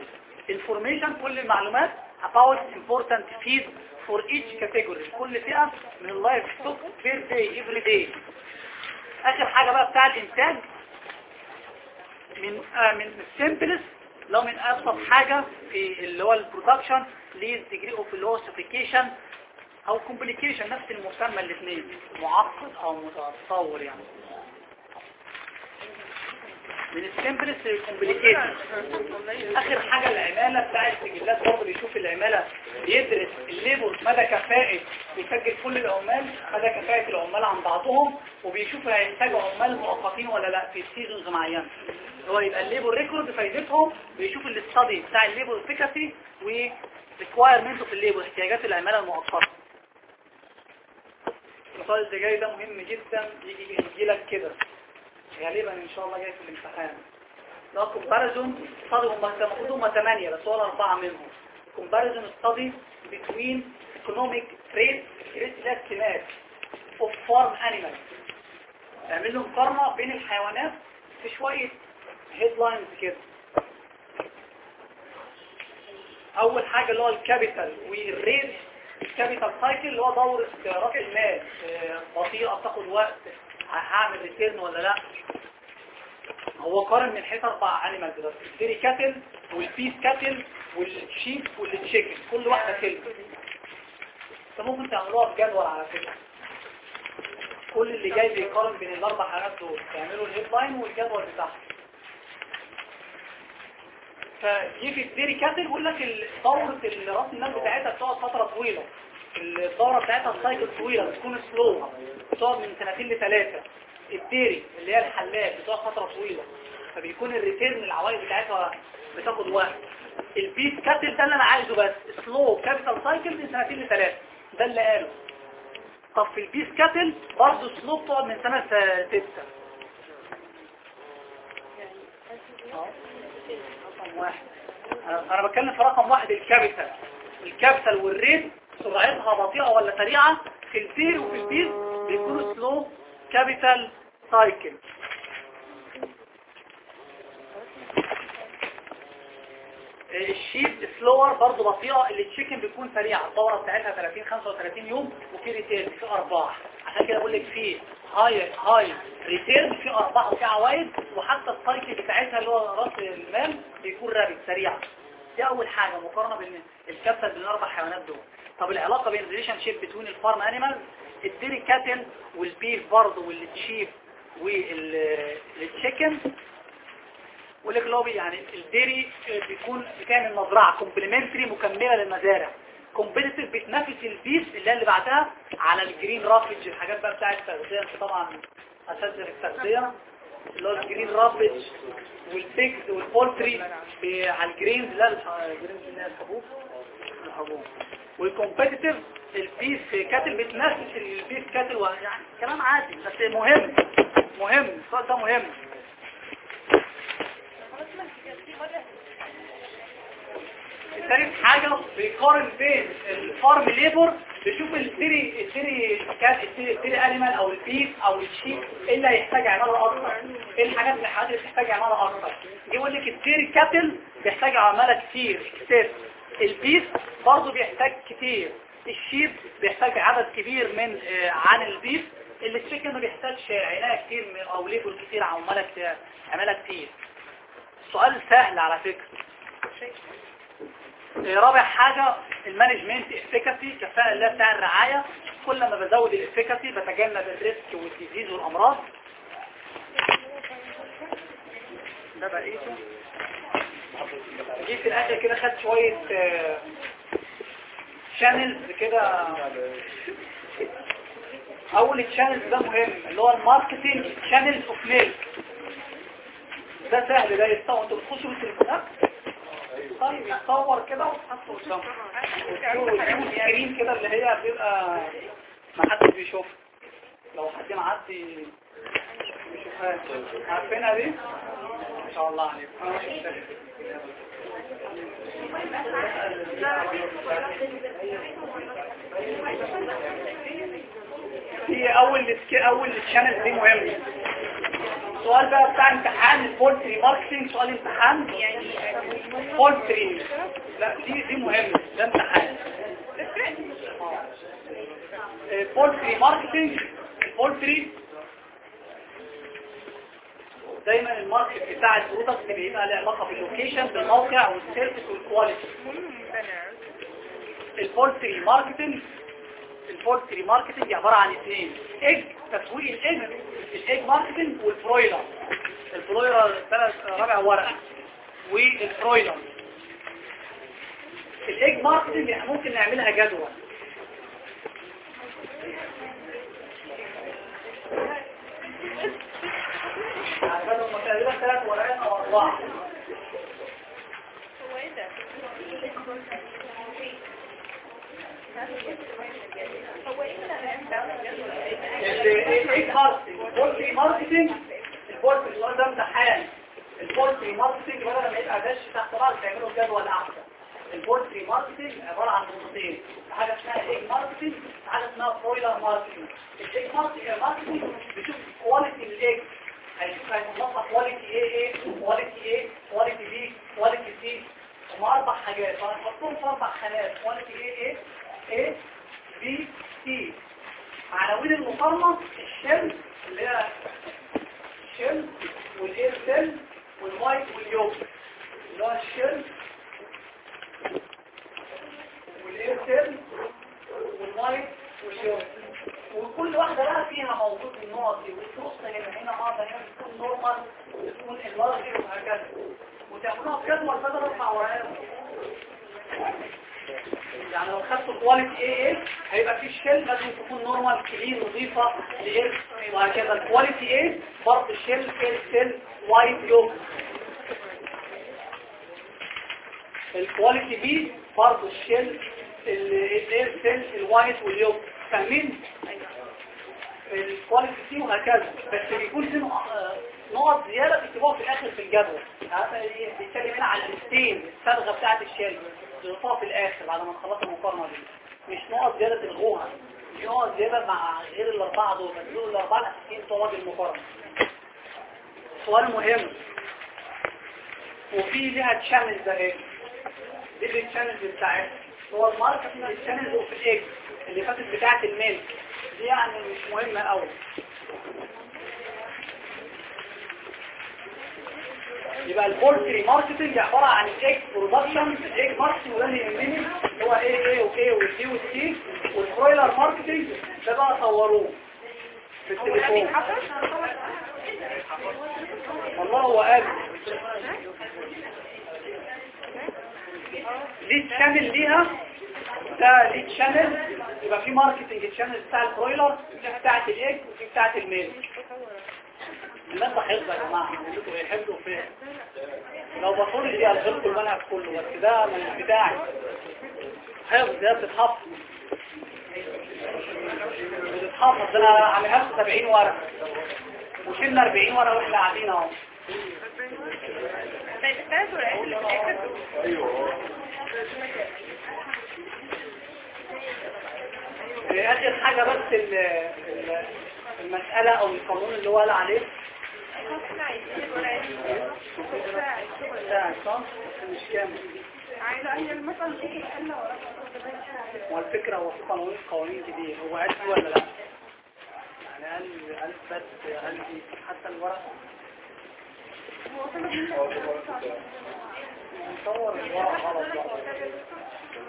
information كل المعلومات about important feed. For each category. كل فئة من ال livestock per day every day. آخر حاجة بقى بتاع الإنتاج. من آه من ال simplest لو من أبسط حاجة في اللي هو ال production لل degree of ال sophistication أو complication نفس المسمى الاثنين معقد أو متطور يعني. من ال simplest لل complication آخر حاجة العمالة بتاع السجلات برضه بيشوف العمالة بيدرس ال labor مدى كفاءة بيسجل كل العمال مدى كفاءة العمال عن بعضهم وبيشوف هيحتاجوا عمال مؤقتين ولا لأ في seasons معينة. هو يبقى ال labor record فايدتهم بيشوف ال study بتاع ال labor efficacy و requirement في ال labor احتياجات العمالة المؤقتة. المثال اللي جاي ده مهم جدا يجي يجي لك كده. غالبا إن شاء الله جاي في الامتحان. ده comparison study هم المفروض هم ثمانية بس هو أربعة منهم. comparison study economic trade trade estimate of farm animals. تعمل لهم مقارنة بين الحيوانات في شوية headlines كده. أول حاجة اللي هو ال capital وال rate ال capital cycle اللي هو دورة راس المال. آه، بطيئة بتاخد وقت. هعمل return ولا لا؟ هو قارن من حيث أربع animals بس الديري كاتل والبيس كاتل والشيب والتشيكن كل واحدة كلمة انت ممكن تعملوها في جدول على فكرة. كل اللي جاي بيقارن بين الأربع حاجات دول. تعملوا ال headline والجدول بتاعهم. فيجي ال dairy cattle يقول لك ال- رأس المال بتاعتها بتقعد فترة طويلة. الدورة بتاعتها ال cycle طويلة بتكون slow بتقعد من سنتين لثلاثة ال dairy اللي هي الحلاب بتقعد فترة طويلة. فبيكون ال return العوائد بتاعتها بتاخد وقت. ال beef cattle ده اللي أنا عايزه بس slow capital cycle من سنتين لثلاثة ده اللي قاله. طب في ال beef cattle برضه slow بتقعد من سنة س- ستة. أهو. رقم واحد. أنا بتكلم في رقم واحد ال capital ال capital وال rate سرعتها بطيئة ولا سريعة في البي وفي ال beef بيكونوا slow capital cycle ال sheep slower برضه بطيئة اللي ال chicken بيكون سريعة الدورة بتاعتها 30 35 يوم وفي return في أرباح. عشان كده بقول لك في high high return في أرباح وفي عوائد وحتى ال cycle بتاعتها اللي هو راس المال بيكون رابط سريع. دي أول حاجة مقارنة بين ال capital بين الأربع حيوانات دول. طب العلاقة بين ال relationship between ال farm animals ال dairy cattle وال beef برضه وال sheep وال chicken يقول لك اللي هو بي- يعني ال dairy بيكون بتعمل مزرعه complementary مكملة للمزارع. competitive بتنافس ال beef اللي اللي بعدها على ال green roughage الحاجات بقى بتاعت التغذية انت طبعا اساتذه التغذية اللي هو الجرين رافج والبيكس والبولتري على ال grains لا الجرينز اللي هي الحبوب. الحبوب. وال competitive ال beef cattle بتنافس ال beef cattle يعني كلام عادي بس مهم مهم السؤال ده مهم. ثالث حاجة بيقارن بين ال farm labor بيشوف ال dairy ال dairy كان ال dairy animal أو ال beef أو ال sheep إيه اللي هيحتاج عمالة أكتر؟ إيه الحاجات اللي اللي بتحتاج عمالة أكتر؟ يقول لك ال dairy cattle بيحتاج عمالة كتير excess ال beef برضه بيحتاج كتير. ال sheep بيحتاج عدد كبير من آه، عن ال beef ال chicken ما بيحتاجش عناية كتير أو labor كتير عمالة عمالة كتير. سؤال سهل على فكرة. رابع حاجة ال management efficacy كفاءة اللي هي بتاع الرعاية. كل ما بزود ال efficacy بتجنب ال risk وال disease والأمراض. ده بقيته. جيت في الآخر كده خدت شوية channels كده. أول ال channels ده مهم اللي هو ال marketing channels of milk ده سهل ده يتصور أنتوا بتخشوا بالتليفونات طيب يتصور كده وتحطه قدامه. وتجيبوا screen كده اللي هي بيبقى ما حدش بيشوفها. لو حد معدي بيشوفها عارفينها دي؟ شاء الله عليكم دي أول أول ال channel دي مهمه السؤال بقى بتاع امتحان ال poultry marketing سؤال امتحان؟ poultry لا دي دي مهمة ده امتحان. poultry marketing ال poultry دايما ال market بتاع ال product بيبقى له علاقة بال location بالموقع والسيرفيس والكواليتي البولتري ماركتنج البولتري ماركتنج عبارة عن اثنين إيج تسويق الايج الايج ماركتنج وال broiler. البرويلر ثلاث رابع ورقة والبرويلر. ال egg marketing إحنا ممكن نعملها جدول. يعني بدل ما تقريبا ثلاث ورقات أو اربعة هو إيه ده؟ هو إيه ال egg marketing ال poultry السؤال ده امتحان ال poultry marketing بدل ما يبقى dash تحت بعض تعملوا جدول احسن ال poultry marketing عباره عن نقطتين حاجة اسمها egg marketing حاجة اسمها broiler marketing ال egg marketing بيشوف كواليتي الايج هيشوف هيطلع quality AA quality A quality B quality C هم أربع حاجات فهنحطهم في أربع خانات quality AA A B C عناوين المقارنة ال shell اللي هي الشل والاير سيل والوايت واليوم اللي هو الشل والاير سيل والوايت واليوم وكل واحدة بقى فيها موجود النقط دي والفلوس هنا هنا ده هنا بتكون نورمال بتكون اللارجي وهكذا. وتعملوها في جدول بدل أربع ورقات. يعني لو خدت كواليتي إيه إيه هيبقى في ال shell لازم تكون normal clean نظيفة لايه وهكذا. الكواليتي إيه برضه الشيل إيه سيل وايت يوم الكواليتي بي برضه الشيل الاير سيل الوايت واليوم فاهمين؟ ال quality C وهكذا. بس بيكون في نق- نقط زيادة بتكتبوها في الآخر في الجدول. إيه؟ بيتكلم هنا على الستين الصبغة بتاعة ال shell تضيفوها في الآخر بعد ما نخلص المقارنة دي. مش نقط زيادة تلغوها دي نقط زيادة مع غير الأربعة دول. بس دول الأربعة الأساسيين بتوع وجه المقارنة. سؤال مهم. وفي ليها channels اهي دي ال channels بتاعتها. هو ال marketing ال channels وفي ال eggs اللي فاتت بتاعة ال milk دي يعني مش مهمة قوي يبقى البولتري ماركتنج عبارة عن الاكس برودكشن الاكس ماركتنج وده اللي يهمني. اللي هو إيه إيه وايه والدي والسي والبرويلر ماركتنج ده بقى صوروه. في التليفون والله هو قال. ليه شامل ليها. ده ليه شانل يبقى في ماركتنج الشانل بتاع البرويلر وفي بتاعت الإيج وفي بتاعت الميل. الناس ده حفظ يا جماعة أنتوا فين لو بطول دي الغلط المنهج كله بس ده مش بتاعي. حفظ ده بتتحفظ. بتتحفظ. أنا عاملها 70 ورقة. وشلنا 40 ورقة وإحنا قاعدين أهو. الآخر آخر حاجة بس ال- ال- المسألة أو القانون اللي هو قال عليه؟ مش كامل تحلها وراك والفكرة هو في قانون قوانين جديد هو فيه ولا لا؟ يعني قال قال بس قال حتى الورق هو طلب منك مصور الورق غلط بقى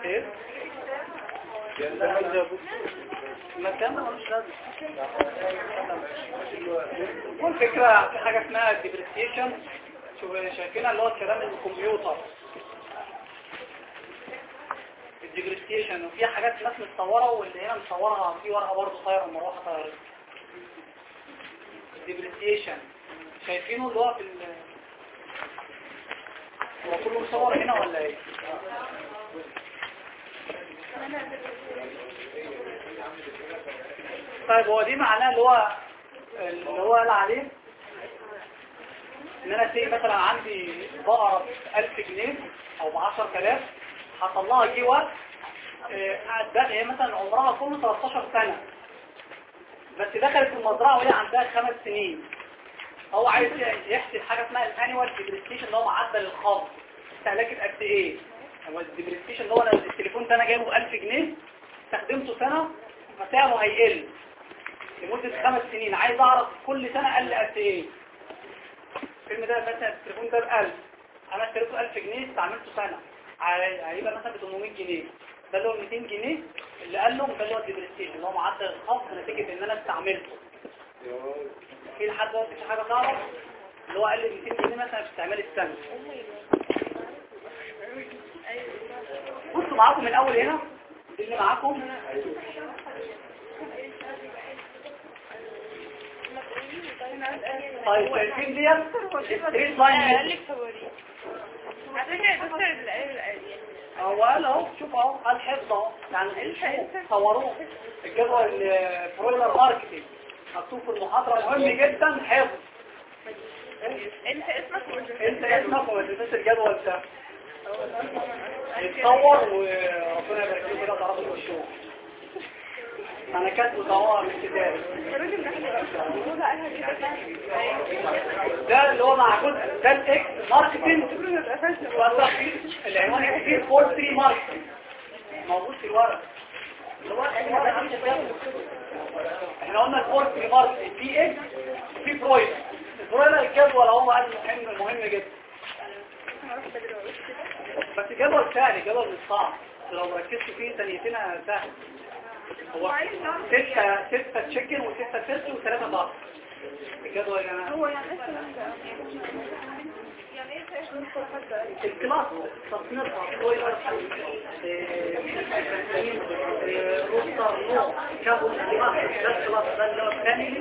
إيه؟ والفكرة في حاجة اسمها الديبريسيشن شايفينها اللي هو الكلام الكمبيوتر. الديبريسيشن وفي حاجات ناس متصورة واللي هنا مصورها في ورقة برضه طايرة المروحة طايرة. الديبريسيشن شايفينه اللي هو في ال هو كله مصور هنا ولا إيه؟ طيب هو دي معناه اللي هو اللي هو قال عليه؟ إن أنا سي مثلا عندي بقرة ب 1000 جنيه أو ب 10000 حصل لها جه وقت آه، ده هي مثلا عمرها كله 13 سنة. بس دخلت المزرعة وهي عندها خمس سنين. هو عايز يحسب حاجة اسمها ال annual depreciation اللي هو معدل الخفض استهلاكت قد إيه؟ هو ال depreciation اللي هو أنا التليفون ده أنا جايبه ب 1000 جنيه استخدمته سنة فسعره هيقل لمدة خمس سنين. عايز أعرف كل سنة قل قد إيه؟ الفيلم ده مثلا التليفون ده ب 1000 أنا اشتريته 1000 جنيه استعملته سنة. هي- هيبقى مثلا ب 800 جنيه. ده اللي هو 200 جنيه اللي قال له ده اللي هو ال depreciation اللي هو معدل الخفض نتيجة إن أنا استعملته. في لحد دلوقتي في حاجة تعرف اللي هو قال لي 200 جنيه مثلا في استعمال السنة بصوا معاكم من الأول هنا. اللي معاكم. طيب شايفين ديت؟ الستريت لاين هو قال اهو شوف اهو قال حفظ اهو يعني صوروه. الجدول البرويلر ماركتنج مكتوب في المحاضرة مهم جدا حفظ. انت اسمك انت اسمك ومدرسة الجدول ده. يتصور وربنا يبارك فيك كده تعرفوا تخشوه. أنا كاتبه اهو من كتابي الراجل ده اللي هو مع جزء ده الإكس ماركتنج العنوان الكبير فور 3 ماركتنج موجود في الورق. عامل إزاي؟ إحنا قلنا الفور 3 ماركتنج في إكس في برويلر البرويلر الجدول اهو قال مهم مهم جدا. بس الجدول سهل الجدول مش صعب. لو ركزت فيه ثانيتين سهل. هو ستة ستة تشيكن وستة فيرس وثلاثة ضغط الجدول يا جماعة هو يعني الكلاس تصنيفها بويلر روستر نوع كابو الكلاس ده اللي هو الثاني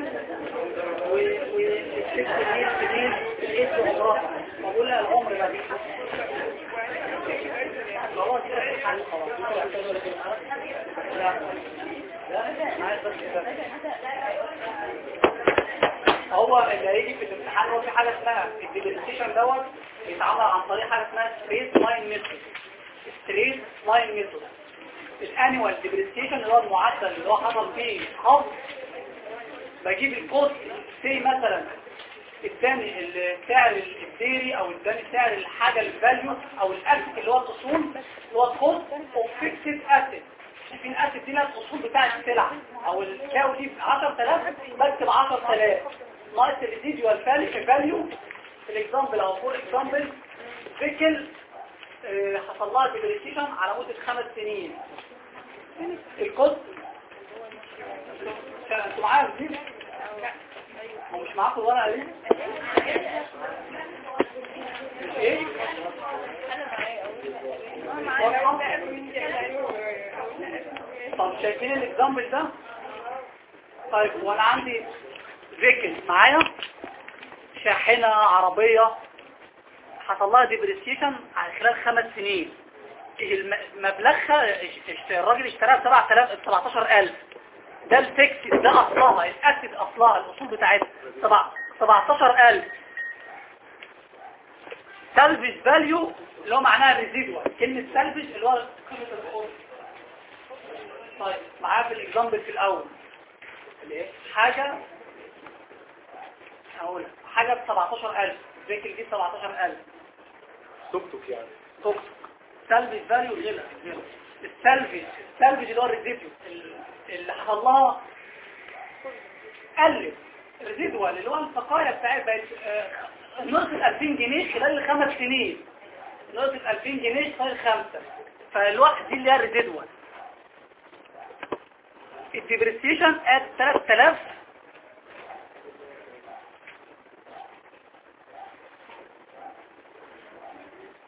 والست سنين بس كده هو اللي هيجي في الامتحان هو في حاجة اسمها ال depreciation دوت بيتعمل عن طريق حاجة اسمها straight line method straight line method ال annual depreciation اللي هو المعدل اللي هو حصل فيه خفض بجيب ال cost C مثلا اداني السعر الديري أو اداني سعر الحاجة ال value أو ال asset اللي هو الأصول اللي هو ال cost of fixed asset شايفين ال asset دي لها الأصول بتاع السلعة أو ال cow دي ب 10000 بكتب 10000 ناقص ال residual value في ال example أو for example vehicle حصل لها depreciation على مدة خمس سنين. ال cost أنتوا معايا دي هو مش معاكم الورقه دي إيه؟ طب شايفين ال example ده؟ طيب وأنا عندي vehicle معايا. شاحنة عربية. حصل لها depreciation على خلال خمس سنين. الم- مبلغها الراجل اشتراها ب 7000 17000 ده الفيكس ده أصلها ال asset أصلها الأصول بتاعتها. سبع- 17000 salvage value اللي هو معناها ريزيدوال كلمة سالفج اللي هو قيمة الأصول. طيب معايا في الاكزامبل في الأول. حاجة أقول حاجة ب 17000 فيكل دي 17000 توك توك يعني. توكسيك سالفج فاليو غير السالفج السالفج اللي هو الريزيديو اللي حصل لها قلت. الريزيدوال اللي هو البقايا بتاعت بقت آه، نقصت 2000 جنيه خلال الخمس سنين. نقصت 2000 جنيه خلال الخمسة. فالواحد دي اللي هي الريزيدوال الديبريسيشن ات 3000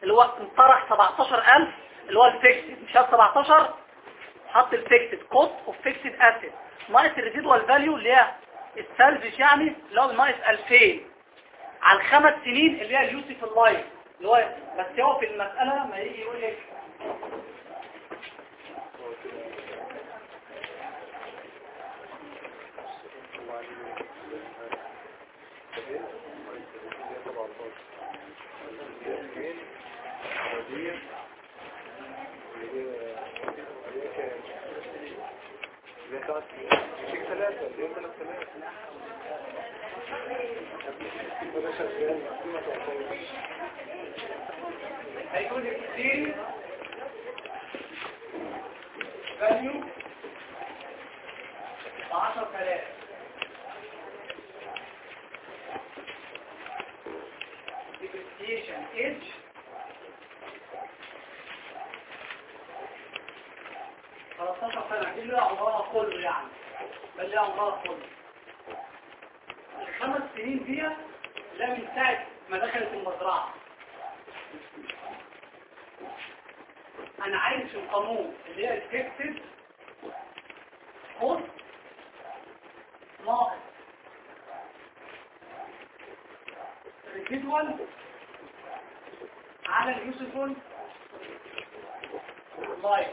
اللي هو انطرح 17000 اللي هو الفيكسد مش عارف 17 حط الفيكسد كوست اوف فيكسد اسيد ناقص الريزيدوال فاليو اللي هي السالفج يعني اللي هو ناقص 2000 على الخمس سنين اللي هي اليوسف اللايف اللي هو بس هو في المسألة ما يجي يقول لك هيقول لك carrying value 10000 depreciation age خمستاشر سنة دي اللي عمرها كله يعني ده اللي عمرها كله الخمس سنين دي لا من ساعة ما دخلت المزرعة أنا عايز في القانون اللي هي الفيكسد كوست ناقص residual على اليوسفول لايف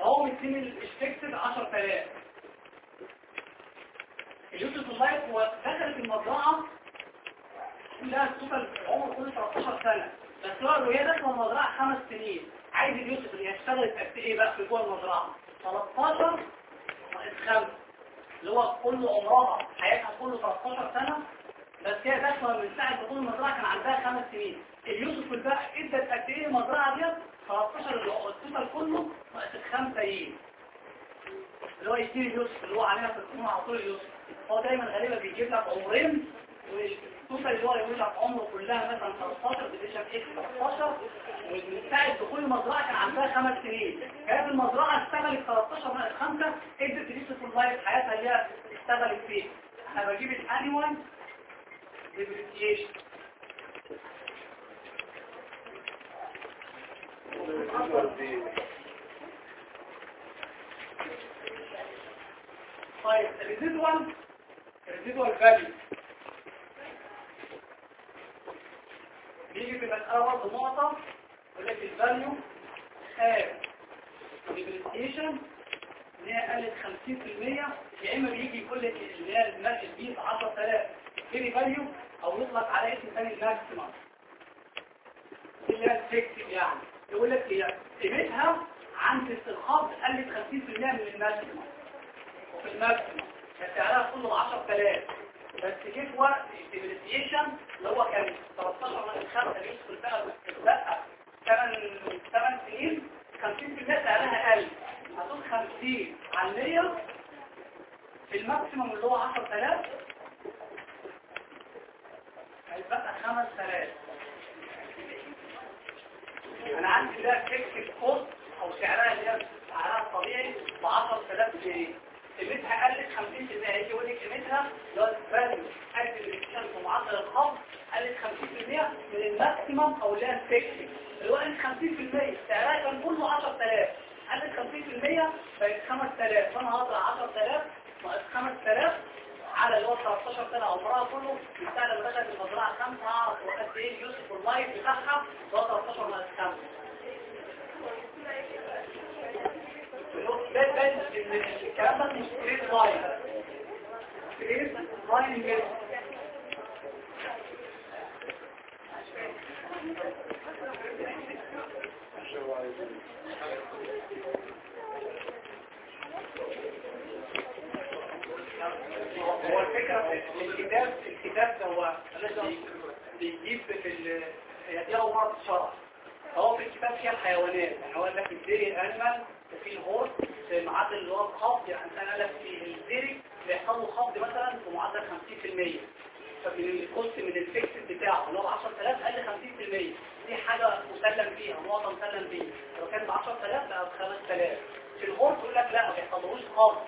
هو مديني ال fixed 10000 اليوسفول لايف هو دخلت المزرعة كلها السوبر عمر كل 13 سنة. بس هو وهي داخله المزرعة خمس سنين. عايز اليوسف اللي يشتغل قد إيه بقى في جوه المزرعة. 13 ناقص 5 اللي هو كل عمرها حياتها كله 13 سنة. بس هي داخله من ساعة دخول المزرعة كان عندها خمس سنين. اليوسف بقى ادت قد إيه المزرعة ديت 13 اللي هو التوتال كله ناقص الخمسة إيه اللي هو يشتري اليوسف اللي هو عليها في القانون على طول اليوسف هو دايما غالبا بيجيب لك عمرين والتوتال اللي هو يقول لك عمره كلها مثلا 13 بديشن إكس 13 ومن ساعة دخول المزرعة كان عندها خمس سنين. كانت المزرعة اشتغلت 13 ناقص 5 ادت اليوسف اللايف حياتها اللي هي اشتغلت فيه. أنا بجيب الانيوال depreciation. طيب الريزيدوال الريزيدوال فاليو بيجي في مسألة برضه نقطة يقول لك الفاليو خارج الديبريسيشن ان هي قلت 50% يا إما بيجي يقول لك اللي هي الماركت دي ب 10000 كيري فاليو أو يطلق على اسم ثاني الماكسيمم. اللي هي الفيكتيف يعني. يقول لك هي قيمتها عند استرخاص قلت 50% من ال maximum. وفي ال maximum. كان سعرها كله 10000 بس جه في وقت ال depreciation اللي هو كان 13 من 5 يدخل بقى بقى. 8 8 سنين 50% سعرها قل هتقول 50 على 100 في ال maximum اللي هو 10000 هيبقى 5000 أنا عندي ده فيكس كوست أو سعرها اللي هي سعرها الطبيعي ب 10000 جنيه. قيمتها قلت 50% يجي يقول لك قيمتها لو فاليو قلت الكلام في معدل الخفض قلت 50% من الماكسيمم أو لا تكسي اللي هو قلت 50% سعرها كان كله 10000 قلت 50% بقت 5000 فأنا هطلع 10000 بقت 5000 على اللي هو 13 سنة عمرها كله. بتاع لما دخلت المزرعة 5 اعرف هو إيه اليوسف واللايف بتاعها اللي هو 13 ناقص 5 هو الفكرة في الكتاب الكتاب ده هو بيجيب في هي هو في الكتاب فيها الحيوانات يعني هو قال لك ال dairy ال animal وفي ال horse معدل اللي هو الخفض يعني مثلا قال لك في ال dairy بيحصل له خفض مثلا في معدل 50% فمن ال cost من الفيكس بتاعه اللي هو 10000 قل 50% دي حاجة مسلم فيها نقطة مسلم فيها. لو كان ب 10000 بقى ب 5000 في الهورس يقول لك لا ما بيحصلهوش خالص.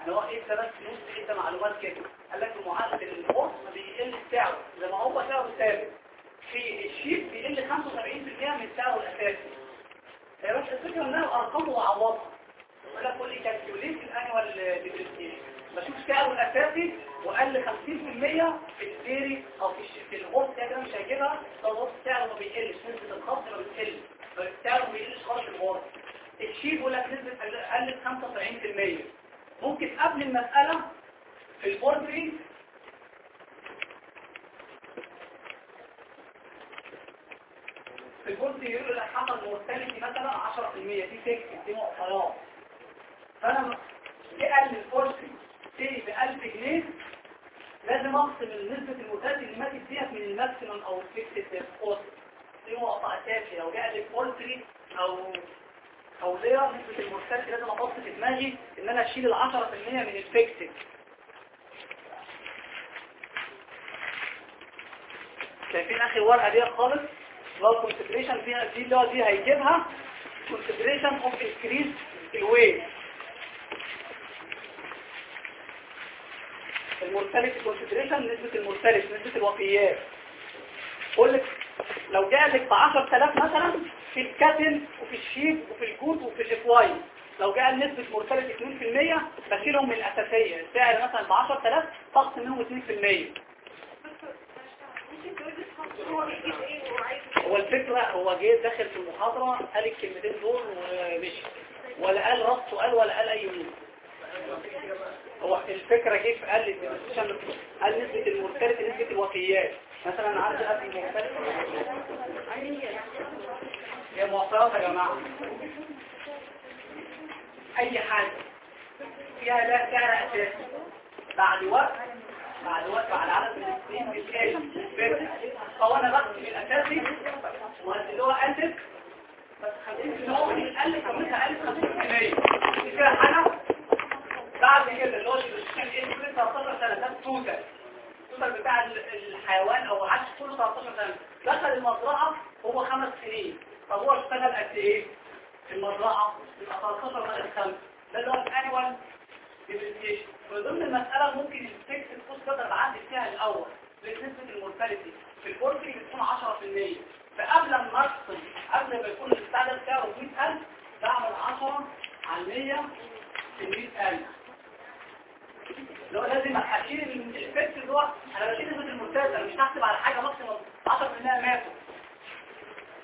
يعني هو إيه بس نص حتة معلومات كده. قال لك معدل القرص بيقل سعره زي ما هو سعره ثابت. في الشيب بيقل 75% من سعره الأساسي. هي بس الفكرة ان أنا ارقامه وأعوضها. يقول لك كل كالكوليت الأنوال ديبريسيشن بشوف سعره الأساسي وقل 50% في الديري أو في في القرص ده كده مش هيجيبها فالقرص سعره ما بيقلش نسبة الخط ما بتقلش. فسعره ما بيقلش خالص في ال horse ال sheep يقول لك نسبة قلت 75% ممكن قبل المسألة في ال poultry في ال poultry يقول لك حصل mortality مثلا 10% دي فيكس دي معطيات فانا دي قال ال poultry تيجي ب 1000 جنيه لازم اقسم نسبة ال mortality اللي ماتت ديت من ال maximum أو ال fixed cost دي نقطة أساسية. لو جاء لي ال poultry أو أو layer نسبة ال mortality لازم أحط في دماغي إن أنا أشيل في المية من ال fixed شايفين آخر ورقة دي خالص؟ اللي هو ال concentration فيها دي اللي هو دي هيجيبها. concentration of increase ال weight ال mortality concentration نسبة ال mortality نسبة الوفيات قول لك لو جاء لك ب 10000 مثلا في ال cattle وفي ال sheep وفي ال goat وفي الإفواي. لو جاء نسبة mortality 2% بشيلهم من الأساسية. السعر مثلا ب 10000 تخصم منهم 2% ممكن تقول لي هو الفكرة هو جه داخل في المحاضرة قال الكلمتين دول ومشي. ولا قال رد سؤال ولا قال أي نوع هو الفكرة جه في قال قال نسبة المرتبة نسبة الوفيات. مثلا عندي قد المرتبة هي معطيات يا جماعة. أي حاجة. فيها لا سعر أساسي بعد وقت بعد وقت بعد عدد من السنين بتقل فهو أنا في الأساسي واللي هو ألف بس 50% هو الألف كميتها ألف 50% دي كده حاجة بعد كده اللي هو الشيء إيه كل 13 سنة ده التوتال. التوتال بتاع الحيوان أو عاش كله 13 سنة. دخل المزرعة هو خمس سنين. طب هو اشتغل قد إيه؟ في المزرعة يبقى 13 ناقص 5 ده اللي هو ال annual depreciation من ضمن المسألة ممكن ال fixed ال cost تقدر بعدل فيها الأول. بنسبة ال mortality. في ال poultry بتكون 10% فقبل ما افصل قبل ما يكون المستعدل بتاعه 100000 بعمل 10 على 100 في 100000 هو لازم اشيل الفيكس اللي هو أنا بشيل نسبة ال mortality أنا مش هحسب على حاجة maximum 10% ماتوا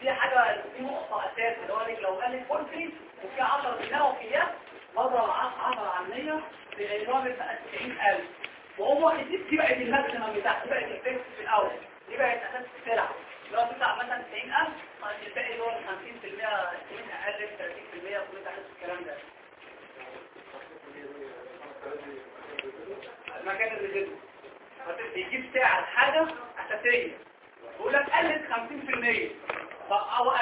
دي حاجة دي نقطة أساس اللي هو لو قال لك poultry وفي 10 سنة وفيات بضرب 10 على 100 اللي هو بيبقى 90000 وهو دي دي بقت ال maximum دي بقت الفيكس في الأول دي بقت أساس السلعة اللي هو بتاع مثلا 90000 ناقص الباقي اللي هو 50% 20% أقل 30% كل ده الكلام ده المكان اللي جده بيجيب سعر حاجة أساسية. بيقول لك قلت 50% أو 40%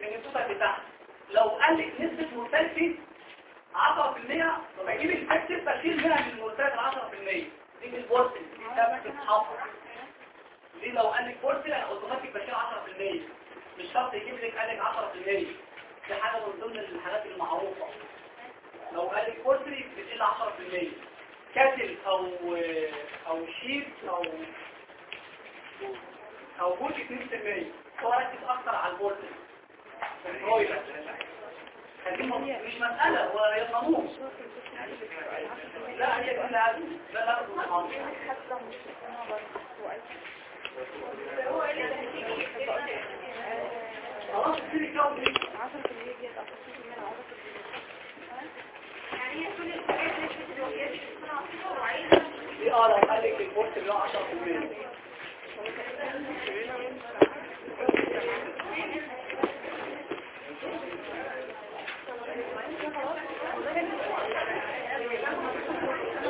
من التوتال بتاعها لو قلت نسبة مرتبة 10% بجيب الفكتب بشيل منها من المرتبة 10% دي من ال poultry دي ده بتتحفظ دي لو قال لك أنا أوتوماتيك بشيل 10% مش شرط يجيب لك قال لك 10% دي حاجة من ضمن الحاجات المعروفة. لو قال لك poultry بتشيل 10% cattle أو أو sheep أو أو goat 2% هو ركز أكتر على ال poultry مش مسألة هو يضمنوه لا هي العادة لا لا خلاص تصير الجو دي دي آه لو قال لك البورت اللي هو 10%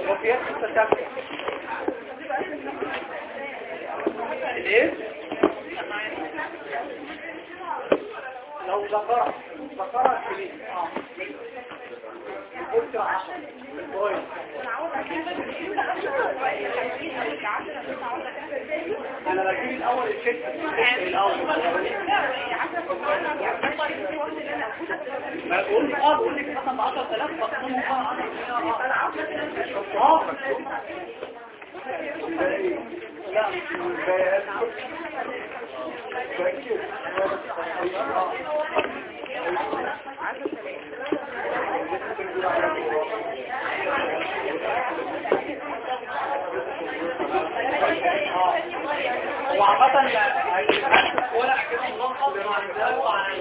وفيات متشابهة الايه؟ لو ذكرت ذكرت سليم آه قلت 10 كويس أنا بجيب الأول الشيك الأول ما تقول آه بقول لك مثلا ب 10000 مقسوم آه آه لا هو عامة يعني ولا كده ملخص على